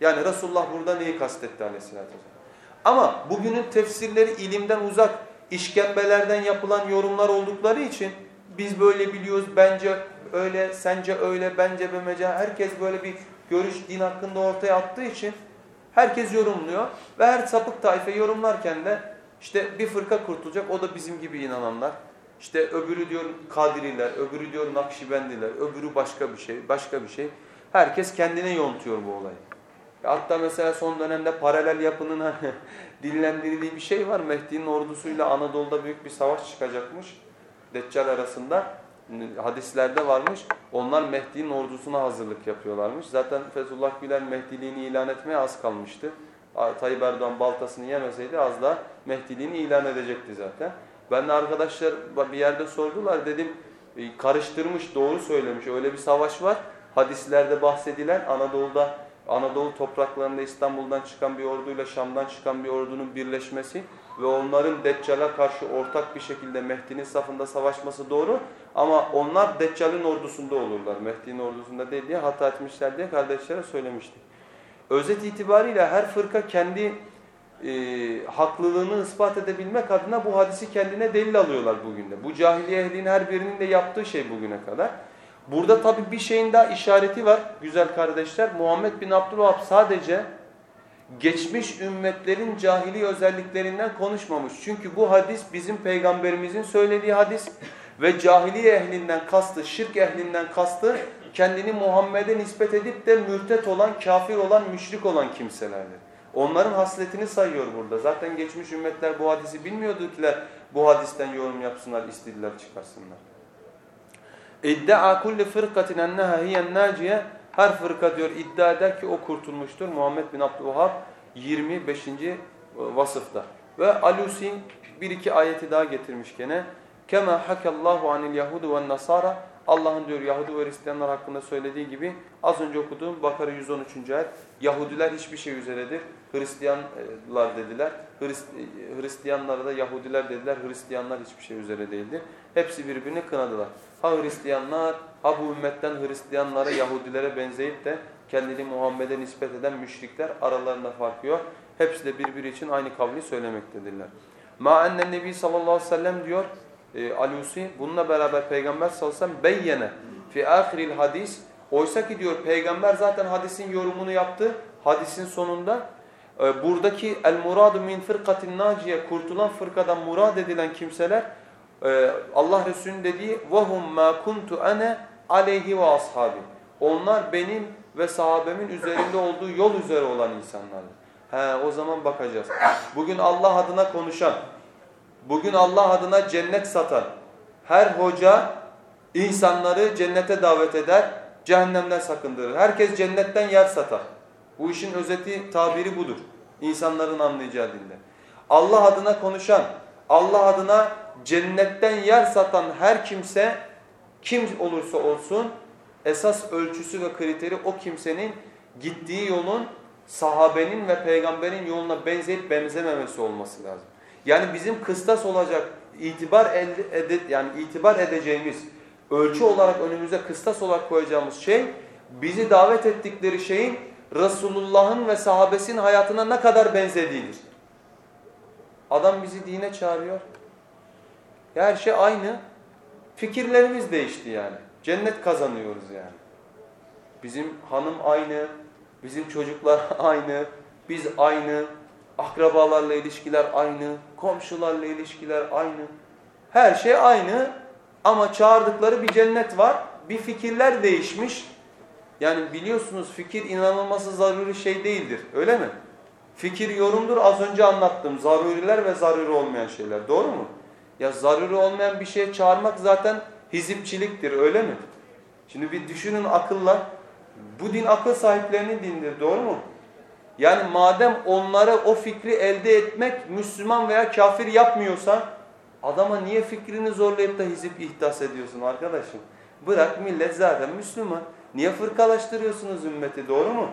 Yani Resulullah burada neyi kastetti aleyhissalatü vesselam. Ama bugünün tefsirleri ilimden uzak, işkembelerden yapılan yorumlar oldukları için biz böyle biliyoruz, bence öyle, sence öyle, bence bemece herkes böyle bir görüş din hakkında ortaya attığı için herkes yorumluyor ve her sapık taife yorumlarken de işte bir fırka kurtulacak o da bizim gibi inananlar. İşte öbürü diyor Kadiriler, öbürü diyor Nakşibendiler, öbürü başka bir şey, başka bir şey. Herkes kendine yontuyor bu olayı. Hatta mesela son dönemde paralel yapının hani dinlendirildiği bir şey var. Mehdi'nin ordusuyla Anadolu'da büyük bir savaş çıkacakmış. Deccal arasında hadislerde varmış. Onlar Mehdi'nin ordusuna hazırlık yapıyorlarmış. Zaten Fethullah Gülen Mehdiliğini ilan etmeye az kalmıştı. Tayyip Erdoğan baltasını yemeseydi az daha Mehdiliğini ilan edecekti zaten. Ben de arkadaşlar bir yerde sordular dedim e, karıştırmış doğru söylemiş öyle bir savaş var. Hadislerde bahsedilen Anadolu'da Anadolu topraklarında İstanbul'dan çıkan bir orduyla Şam'dan çıkan bir ordunun birleşmesi ve onların Deccal'a karşı ortak bir şekilde Mehdi'nin safında savaşması doğru ama onlar Deccal'in ordusunda olurlar. Mehdi'nin ordusunda değil diye hata etmişler diye kardeşlere söylemiştik. Özet itibariyle her fırka kendi e, haklılığını ispat edebilmek adına bu hadisi kendine delil alıyorlar bugün de. Bu cahiliye ehlinin her birinin de yaptığı şey bugüne kadar. Burada tabi bir şeyin daha işareti var güzel kardeşler. Muhammed bin Abdülvahab sadece geçmiş ümmetlerin cahili özelliklerinden konuşmamış. Çünkü bu hadis bizim peygamberimizin söylediği hadis ve cahiliye ehlinden kastı, şirk ehlinden kastı kendini Muhammed'e nispet edip de mürtet olan, kafir olan, müşrik olan kimselerdir. Onların hasletini sayıyor burada. Zaten geçmiş ümmetler bu hadisi bilmiyordukiler bu hadisten yorum yapsınlar, istediler çıkarsınlar. İddia kulli fırkatin enneha hiyen naciye her fırka diyor iddia eder ki o kurtulmuştur. Muhammed bin Abdülvahhab 25. vasıfta. Ve Alusi bir iki ayeti daha getirmiş gene. Kema hakallahu anil yahudu ve nasara Allah'ın diyor Yahudi ve Hristiyanlar hakkında söylediği gibi az önce okuduğum Bakara 113. ayet Yahudiler hiçbir şey üzeredir. Hristiyanlar dediler. Hrist Hristiyanlara da Yahudiler dediler. Hristiyanlar hiçbir şey üzere değildir. Hepsi birbirini kınadılar. Ha Hristiyanlar, ha bu ümmetten Hristiyanlara, Yahudilere benzeyip de kendini Muhammed'e nispet eden müşrikler aralarında fark yok. Hepsi de birbiri için aynı kavli söylemektedirler. Ma ennen Nebi sallallahu aleyhi ve sellem diyor, e, Alusi bununla beraber Peygamber sallallahu aleyhi ve beyyene fi ahiril hadis oysa ki diyor Peygamber zaten hadisin yorumunu yaptı. Hadisin sonunda e, buradaki el muradu min fırkatin naciye kurtulan fırkadan murad edilen kimseler e, Allah Resulü'nün dediği vahum ma kuntu ene aleyhi ve ashabi. Onlar benim ve sahabemin üzerinde olduğu yol üzere olan insanlardı. He o zaman bakacağız. Bugün Allah adına konuşan, bugün Allah adına cennet satan her hoca insanları cennete davet eder, cehennemden sakındırır. Herkes cennetten yer satar. Bu işin özeti tabiri budur. İnsanların anlayacağı dilde. Allah adına konuşan, Allah adına cennetten yer satan her kimse kim olursa olsun esas ölçüsü ve kriteri o kimsenin gittiği yolun sahabenin ve peygamberin yoluna benzeyip benzememesi olması lazım. Yani bizim kıstas olacak itibar ede, yani itibar edeceğimiz ölçü olarak önümüze kıstas olarak koyacağımız şey bizi davet ettikleri şeyin Resulullah'ın ve sahabesinin hayatına ne kadar benzediğidir. Adam bizi dine çağırıyor. Her şey aynı. Fikirlerimiz değişti yani. Cennet kazanıyoruz yani. Bizim hanım aynı, bizim çocuklar aynı, biz aynı, akrabalarla ilişkiler aynı, komşularla ilişkiler aynı. Her şey aynı ama çağırdıkları bir cennet var. Bir fikirler değişmiş. Yani biliyorsunuz fikir inanılması zaruri şey değildir. Öyle mi? Fikir yorumdur az önce anlattım. Zaruriler ve zaruri olmayan şeyler. Doğru mu? Ya zaruri olmayan bir şeye çağırmak zaten hizipçiliktir. Öyle mi? Şimdi bir düşünün akılla. Bu din akıl sahiplerinin dindir. Doğru mu? Yani madem onlara o fikri elde etmek Müslüman veya kafir yapmıyorsa adama niye fikrini zorlayıp da hizip ihdas ediyorsun arkadaşım? Bırak millet zaten Müslüman. Niye fırkalaştırıyorsunuz ümmeti doğru mu?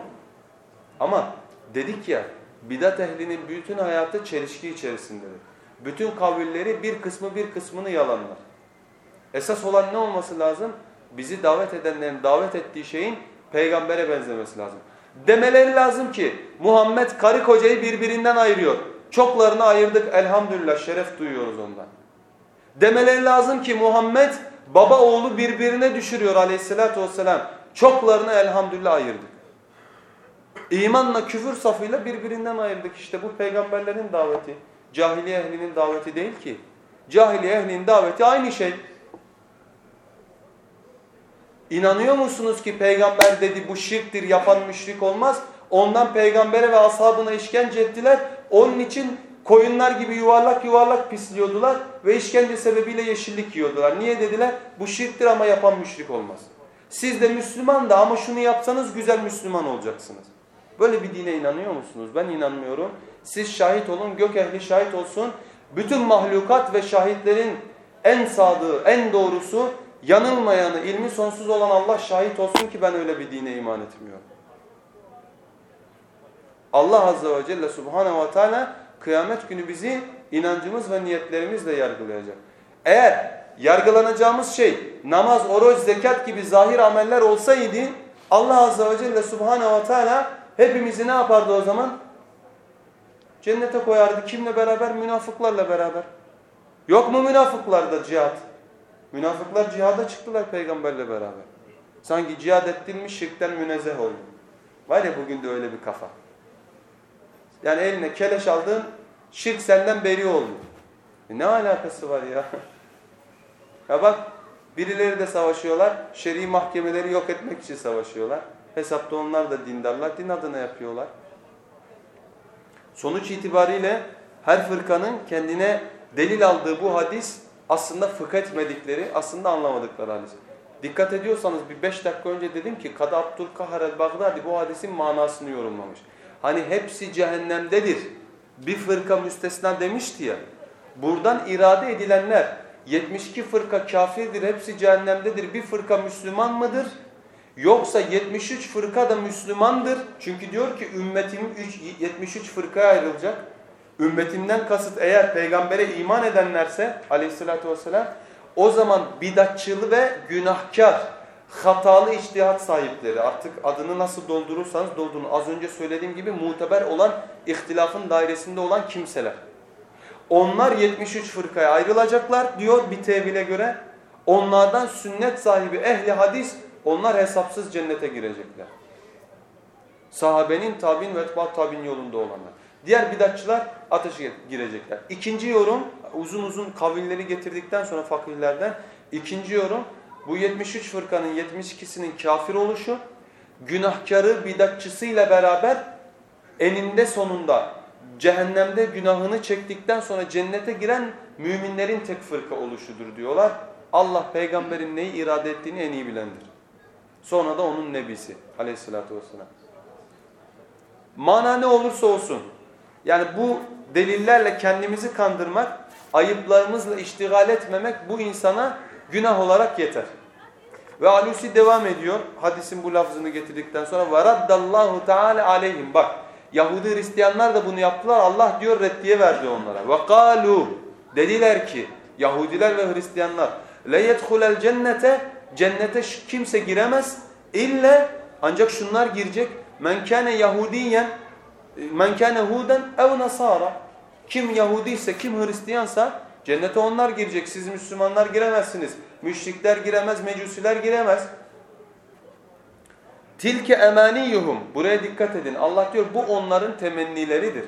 Ama dedik ya bidat ehlinin bütün hayatı çelişki içerisindedir. Bütün kavilleri bir kısmı bir kısmını yalanlar. Esas olan ne olması lazım? Bizi davet edenlerin davet ettiği şeyin peygambere benzemesi lazım. Demeleri lazım ki Muhammed karı kocayı birbirinden ayırıyor. Çoklarını ayırdık elhamdülillah şeref duyuyoruz ondan. Demeleri lazım ki Muhammed baba oğlu birbirine düşürüyor aleyhissalatü vesselam. Çoklarını elhamdülillah ayırdık. İmanla küfür safıyla birbirinden ayırdık. İşte bu peygamberlerin daveti. Cahiliye ehlinin daveti değil ki. Cahiliye ehlinin daveti aynı şey. İnanıyor musunuz ki peygamber dedi bu şirktir yapan müşrik olmaz. Ondan peygambere ve ashabına işkence ettiler. Onun için koyunlar gibi yuvarlak yuvarlak pisliyordular ve işkence sebebiyle yeşillik yiyordular. Niye dediler? Bu şirktir ama yapan müşrik olmaz. Siz de Müslüman da ama şunu yapsanız güzel Müslüman olacaksınız. Böyle bir dine inanıyor musunuz? Ben inanmıyorum. Siz şahit olun, gök ehli şahit olsun. Bütün mahlukat ve şahitlerin en sadığı, en doğrusu, yanılmayanı, ilmi sonsuz olan Allah şahit olsun ki ben öyle bir dine iman etmiyorum. Allah Azze ve Celle Subhanahu ve Teala kıyamet günü bizi inancımız ve niyetlerimizle yargılayacak. Eğer yargılanacağımız şey namaz, oruç, zekat gibi zahir ameller olsaydı Allah Azze ve Celle Subhanahu ve Teala hepimizi ne yapardı o zaman? Cennete koyardı. Kimle beraber? Münafıklarla beraber. Yok mu münafıklarda cihat? Münafıklar cihada çıktılar peygamberle beraber. Sanki cihad ettilmiş şirkten münezzeh oldu. Var ya bugün de öyle bir kafa. Yani eline keleş aldın, şirk senden beri oldu. E ne alakası var ya? Ya bak birileri de savaşıyorlar, şer'i mahkemeleri yok etmek için savaşıyorlar. Hesapta onlar da dindarlar, din adına yapıyorlar. Sonuç itibariyle her fırkanın kendine delil aldığı bu hadis aslında fıkh etmedikleri, aslında anlamadıkları hadis. Dikkat ediyorsanız bir beş dakika önce dedim ki Kadı Abdülkahar el-Baghdadi bu hadisin manasını yorumlamış. Hani hepsi cehennemdedir. Bir fırka müstesna demişti ya. Buradan irade edilenler 72 fırka kafirdir, hepsi cehennemdedir. Bir fırka Müslüman mıdır? Yoksa 73 fırka da Müslümandır. Çünkü diyor ki ümmetim 73 fırkaya ayrılacak. Ümmetimden kasıt eğer peygambere iman edenlerse aleyhissalatü vesselam o zaman bidatçılı ve günahkar, hatalı içtihat sahipleri artık adını nasıl doldurursanız doldurun. Az önce söylediğim gibi muteber olan ihtilafın dairesinde olan kimseler. Onlar 73 fırkaya ayrılacaklar diyor bir tevhile göre. Onlardan sünnet sahibi ehli hadis onlar hesapsız cennete girecekler. Sahabenin tabin ve etbaat tabin yolunda olanlar. Diğer bidatçılar ateşe girecekler. İkinci yorum uzun uzun kavilleri getirdikten sonra fakirlerden ikinci yorum bu 73 fırkanın 72'sinin kafir oluşu günahkarı bidatçısıyla beraber eninde sonunda cehennemde günahını çektikten sonra cennete giren müminlerin tek fırka oluşudur diyorlar. Allah peygamberin neyi irade ettiğini en iyi bilendir. Sonra da onun nebisi aleyhissalatü vesselam. Mana ne olursa olsun yani bu delillerle kendimizi kandırmak, ayıplarımızla iştigal etmemek bu insana günah olarak yeter. Ve Alusi devam ediyor. Hadisin bu lafzını getirdikten sonra varaddallahu teala aleyhim. Bak Yahudi Hristiyanlar da bunu yaptılar. Allah diyor reddiye verdi onlara. Ve kalu dediler ki Yahudiler ve Hristiyanlar le yedhulel cennete cennete kimse giremez illa ancak şunlar girecek. Men kâne Yahudiyen men kâne huden ev nasara. Kim Yahudi ise kim Hristiyansa cennete onlar girecek. Siz Müslümanlar giremezsiniz. Müşrikler giremez, mecusiler giremez. Tilke emaniyuhum. Buraya dikkat edin. Allah diyor bu onların temennileridir.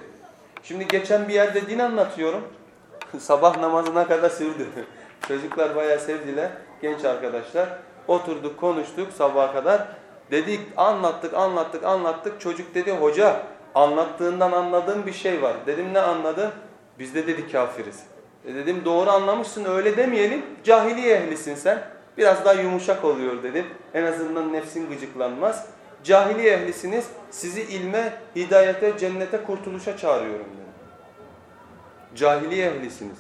Şimdi geçen bir yerde din anlatıyorum. Sabah namazına kadar sürdü. Çocuklar bayağı sevdiler. Genç arkadaşlar. Oturduk konuştuk sabaha kadar. Dedik anlattık anlattık anlattık. Çocuk dedi hoca anlattığından anladığım bir şey var. Dedim ne anladın? Biz de dedi kafiriz. E dedim doğru anlamışsın öyle demeyelim. Cahiliye ehlisin sen. Biraz daha yumuşak oluyor dedim. En azından nefsin gıcıklanmaz. Cahiliye ehlisiniz. Sizi ilme, hidayete, cennete, kurtuluşa çağırıyorum dedim. Cahiliye ehlisiniz.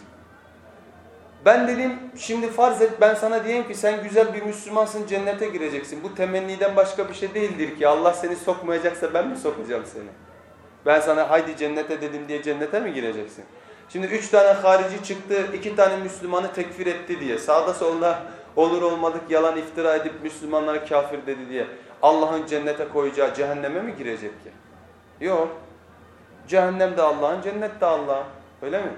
Ben dedim şimdi farz et ben sana diyeyim ki sen güzel bir Müslümansın cennete gireceksin. Bu temenniden başka bir şey değildir ki. Allah seni sokmayacaksa ben mi sokacağım seni? Ben sana haydi cennete dedim diye cennete mi gireceksin? Şimdi üç tane harici çıktı, iki tane Müslümanı tekfir etti diye. Sağda solda olur olmadık yalan iftira edip Müslümanlara kafir dedi diye. Allah'ın cennete koyacağı cehenneme mi girecek ki? Yok. Cehennem de Allah'ın, cennet de Allah'ın. Öyle mi?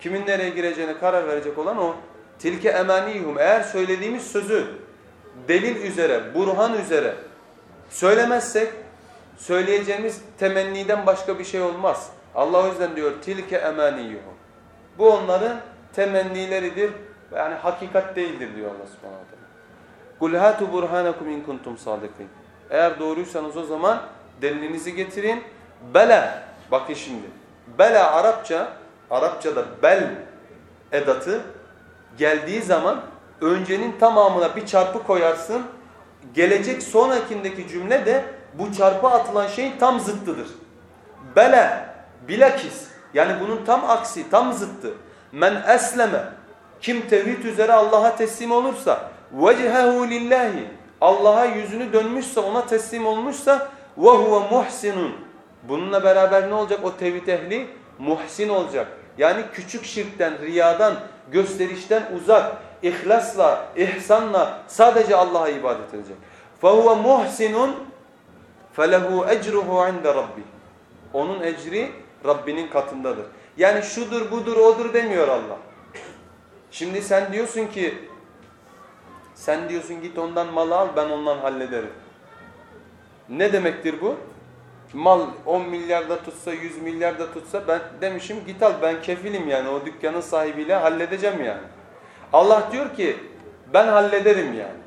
Kimin nereye gireceğine karar verecek olan o. Tilke emaniyhum. Eğer söylediğimiz sözü delil üzere, burhan üzere söylemezsek söyleyeceğimiz temenniden başka bir şey olmaz. Allah o yüzden diyor tilke emaniyuhum. Bu onların temennileridir. Yani hakikat değildir diyor Allah subhanahu teala. Kul hatu burhanakum in kuntum sadikin. Eğer doğruysanız o zaman delilinizi getirin. Bela. Bakın şimdi. Bela Arapça, Arapçada bel edatı geldiği zaman öncenin tamamına bir çarpı koyarsın. Gelecek sonrakindeki cümle de bu çarpı atılan şeyin tam zıttıdır. Bela bilakis yani bunun tam aksi, tam zıttı. Men esleme kim tevhid üzere Allah'a teslim olursa vecehehu lillahi Allah'a yüzünü dönmüşse ona teslim olmuşsa ve huve muhsinun bununla beraber ne olacak o tevhid ehli muhsin olacak. Yani küçük şirkten, riyadan, gösterişten uzak, ihlasla, ihsanla sadece Allah'a ibadet edecek. فَهُوَ مُحْسِنٌ فَلَهُ اَجْرُهُ عِنْدَ رَبِّهِ Onun ecri Rabbinin katındadır. Yani şudur budur odur demiyor Allah. Şimdi sen diyorsun ki sen diyorsun git ondan mal al ben ondan hallederim. Ne demektir bu? Mal 10 milyarda tutsa 100 milyarda tutsa ben demişim git al ben kefilim yani o dükkanın sahibiyle halledeceğim yani. Allah diyor ki ben hallederim yani.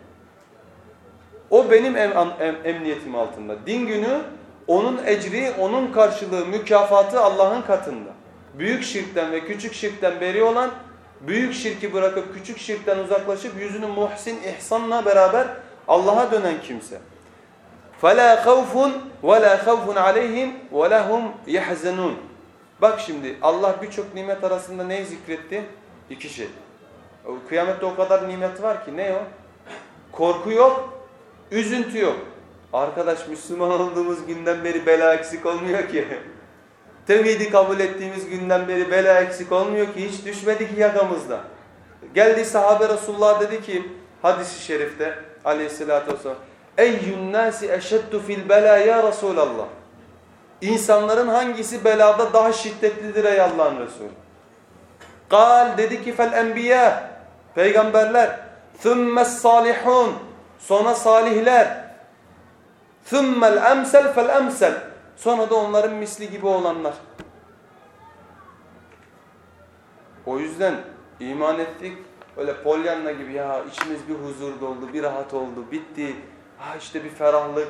O benim em em emniyetim altında. Din günü onun ecri, onun karşılığı, mükafatı Allah'ın katında. Büyük şirkten ve küçük şirkten beri olan, büyük şirki bırakıp küçük şirkten uzaklaşıp yüzünü muhsin, ihsanla beraber Allah'a dönen kimse. فَلَا خَوْفٌ وَلَا خَوْفٌ عَلَيْهِمْ وَلَهُمْ يَحْزَنُونَ Bak şimdi Allah birçok nimet arasında neyi zikretti? İki şey. Kıyamette o kadar nimet var ki ne o? Korku yok, üzüntü yok. Arkadaş Müslüman olduğumuz günden beri bela eksik olmuyor ki. Tevhidi kabul ettiğimiz günden beri bela eksik olmuyor ki. Hiç düşmedik yakamızda. Geldi sahabe Resulullah dedi ki hadisi şerifte aleyhissalatü vesselam Eyyün nâsi eşeddu fil bela ya Resulallah. İnsanların hangisi belada daha şiddetlidir ey Allah'ın Resulü? Kal dedi ki fel enbiya peygamberler thummes salihun sonra salihler emsel fel emsel sonra da onların misli gibi olanlar. O yüzden iman ettik öyle polyanla gibi ya içimiz bir huzur doldu, bir rahat oldu, bitti. Ha işte bir ferahlık.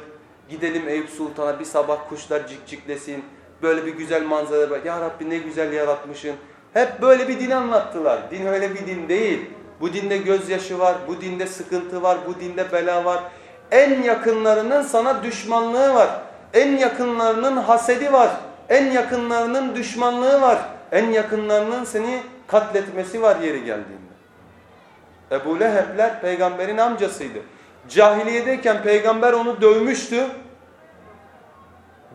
Gidelim Eyüp Sultan'a bir sabah kuşlar cikciklesin. Böyle bir güzel manzara. Ya Rabbi ne güzel yaratmışsın. Hep böyle bir din anlattılar. Din öyle bir din değil. Bu dinde gözyaşı var, bu dinde sıkıntı var, bu dinde bela var. En yakınlarının sana düşmanlığı var. En yakınlarının hasedi var. En yakınlarının düşmanlığı var. En yakınlarının seni katletmesi var yeri geldiğinde. Ebu Leheb'ler peygamberin amcasıydı. Cahiliyedeyken peygamber onu dövmüştü.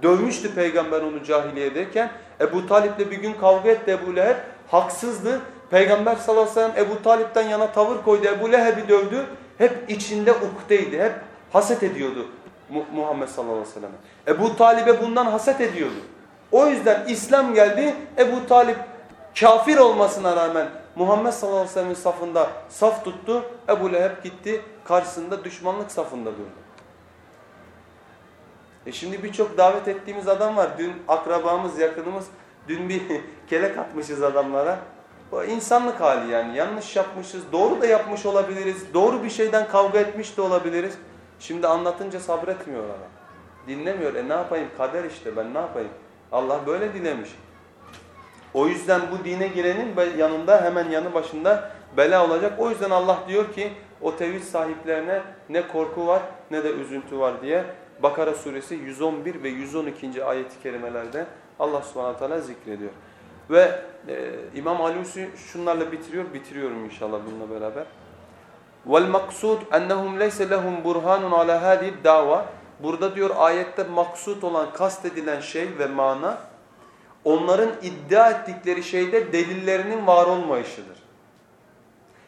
Dövmüştü peygamber onu cahiliyedeyken. Ebu Talip'le bir gün kavga etti Ebu Leheb. Haksızdı. Peygamber sallallahu aleyhi ve sellem Ebu Talip'ten yana tavır koydu. Ebu Leheb'i dövdü. Hep içinde ukteydi. Hep haset ediyordu Muhammed sallallahu aleyhi ve sellem. Ebu Talip'e bundan haset ediyordu. O yüzden İslam geldi. Ebu Talip kafir olmasına rağmen Muhammed sallallahu aleyhi ve sellem'in safında saf tuttu. Ebu Leheb gitti karşısında düşmanlık safında durdu. E şimdi birçok davet ettiğimiz adam var. Dün akrabamız, yakınımız, dün bir kelek atmışız adamlara. İnsanlık hali yani. Yanlış yapmışız, doğru da yapmış olabiliriz. Doğru bir şeyden kavga etmiş de olabiliriz. Şimdi anlatınca sabretmiyor adam. Dinlemiyor. E ne yapayım? Kader işte ben ne yapayım? Allah böyle dilemiş. O yüzden bu dine girenin yanında hemen yanı başında bela olacak. O yüzden Allah diyor ki o tevhid sahiplerine ne korku var ne de üzüntü var diye Bakara suresi 111 ve 112. ayeti kerimelerde Allah subhanahu teala zikrediyor. Ve e, İmam Alusi şunlarla bitiriyor, bitiriyorum inşallah bununla beraber. Maksud ennehum leyse lehum burhanun ala hadi dava. Burada diyor ayette maksut olan kastedilen şey ve mana onların iddia ettikleri şeyde delillerinin var olmayışıdır.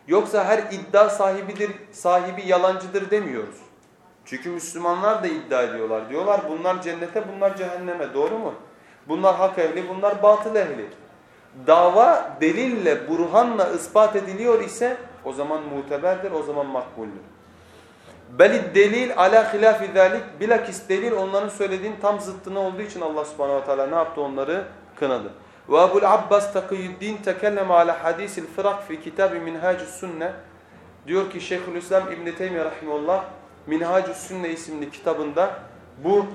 Yoksa her iddia sahibidir, sahibi yalancıdır demiyoruz. Çünkü Müslümanlar da iddia ediyorlar. Diyorlar bunlar cennete, bunlar cehenneme. Doğru mu? Bunlar hak ehli, bunlar batıl ehli. Dava delille, burhanla ispat ediliyor ise o zaman muteberdir, o zaman makbuldür. Belid delil ala hilafi zalik bilakis delil onların söylediğin tam zıttına olduğu için Allah subhanahu ve teala ne yaptı onları? Kınadı. Ve Ebu'l Abbas Takiyuddin tekelleme ala hadisil fırak fi kitabı minhacus sünne diyor ki Şeyhülislam İbn Teymiyye rahimehullah Minhacus Sünne isimli kitabında bu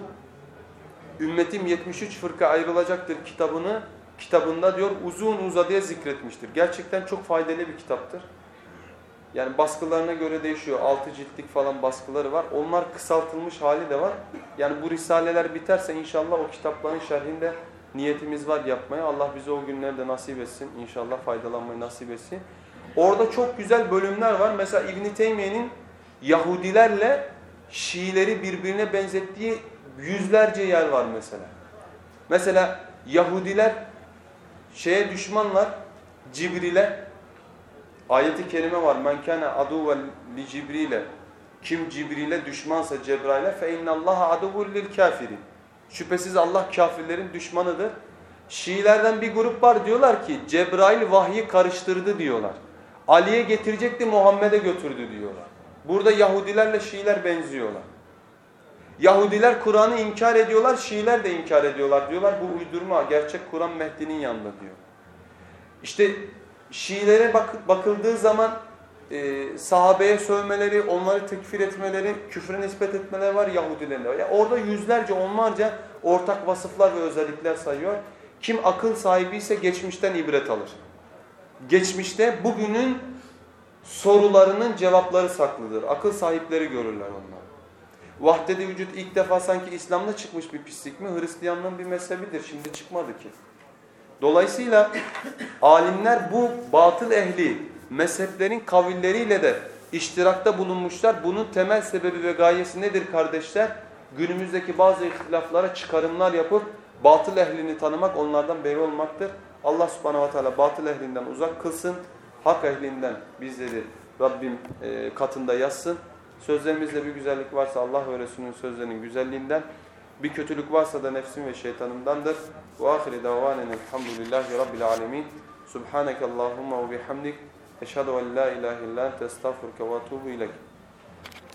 ümmetim 73 fırka ayrılacaktır kitabını kitabında diyor uzun uzadıya zikretmiştir. Gerçekten çok faydalı bir kitaptır. Yani baskılarına göre değişiyor. 6 ciltlik falan baskıları var. Onlar kısaltılmış hali de var. Yani bu risaleler biterse inşallah o kitapların şerhinde niyetimiz var yapmaya. Allah bize o günlerde nasip etsin. İnşallah faydalanmayı nasip etsin. Orada çok güzel bölümler var. Mesela İbn Teymiye'nin Yahudilerle Şiileri birbirine benzettiği yüzlerce yer var mesela. Mesela Yahudiler şeye düşmanlar Cibril'e ayeti kerime var. Men kana aduven li Cibril'e kim Cibril'e düşmansa Cebrail'e fe innallaha aduvul lil kafirin. Şüphesiz Allah kafirlerin düşmanıdır. Şiilerden bir grup var diyorlar ki Cebrail vahyi karıştırdı diyorlar. Ali'ye getirecekti Muhammed'e götürdü diyorlar. Burada Yahudilerle Şiiler benziyorlar. Yahudiler Kur'an'ı inkar ediyorlar, Şiiler de inkar ediyorlar. Diyorlar bu uydurma, gerçek Kur'an Mehdi'nin yanında diyor. İşte Şiilere bak bakıldığı zaman e, sahabeye sövmeleri, onları tekfir etmeleri, küfre nispet etmeleri var Yahudilerin de. Yani orada yüzlerce, onlarca ortak vasıflar ve özellikler sayıyor. Kim akıl sahibi ise geçmişten ibret alır. Geçmişte bugünün sorularının cevapları saklıdır. Akıl sahipleri görürler onlar. Vahdedi vücut ilk defa sanki İslam'da çıkmış bir pislik mi? Hristiyanlığın bir mezhebidir. Şimdi çıkmadı ki. Dolayısıyla alimler bu batıl ehli mezheplerin kavilleriyle de iştirakta bulunmuşlar. Bunun temel sebebi ve gayesi nedir kardeşler? Günümüzdeki bazı ihtilaflara çıkarımlar yapıp batıl ehlini tanımak, onlardan beri olmaktır. Allah subhanahu wa ta'ala batıl ehlinden uzak kılsın. Hak ehlinden bizleri Rabbim e, katında yazsın. Sözlerimizde bir güzellik varsa Allah ve Resulünün sözlerinin güzelliğinden, bir kötülük varsa da nefsim ve şeytanımdandır. Ve ahire davanen elhamdülillahi rabbil alemin. Subhaneke Allahumma ve bihamdik. Eşhedü en la ilahe illa ente estağfurke ve etûbü ileyk.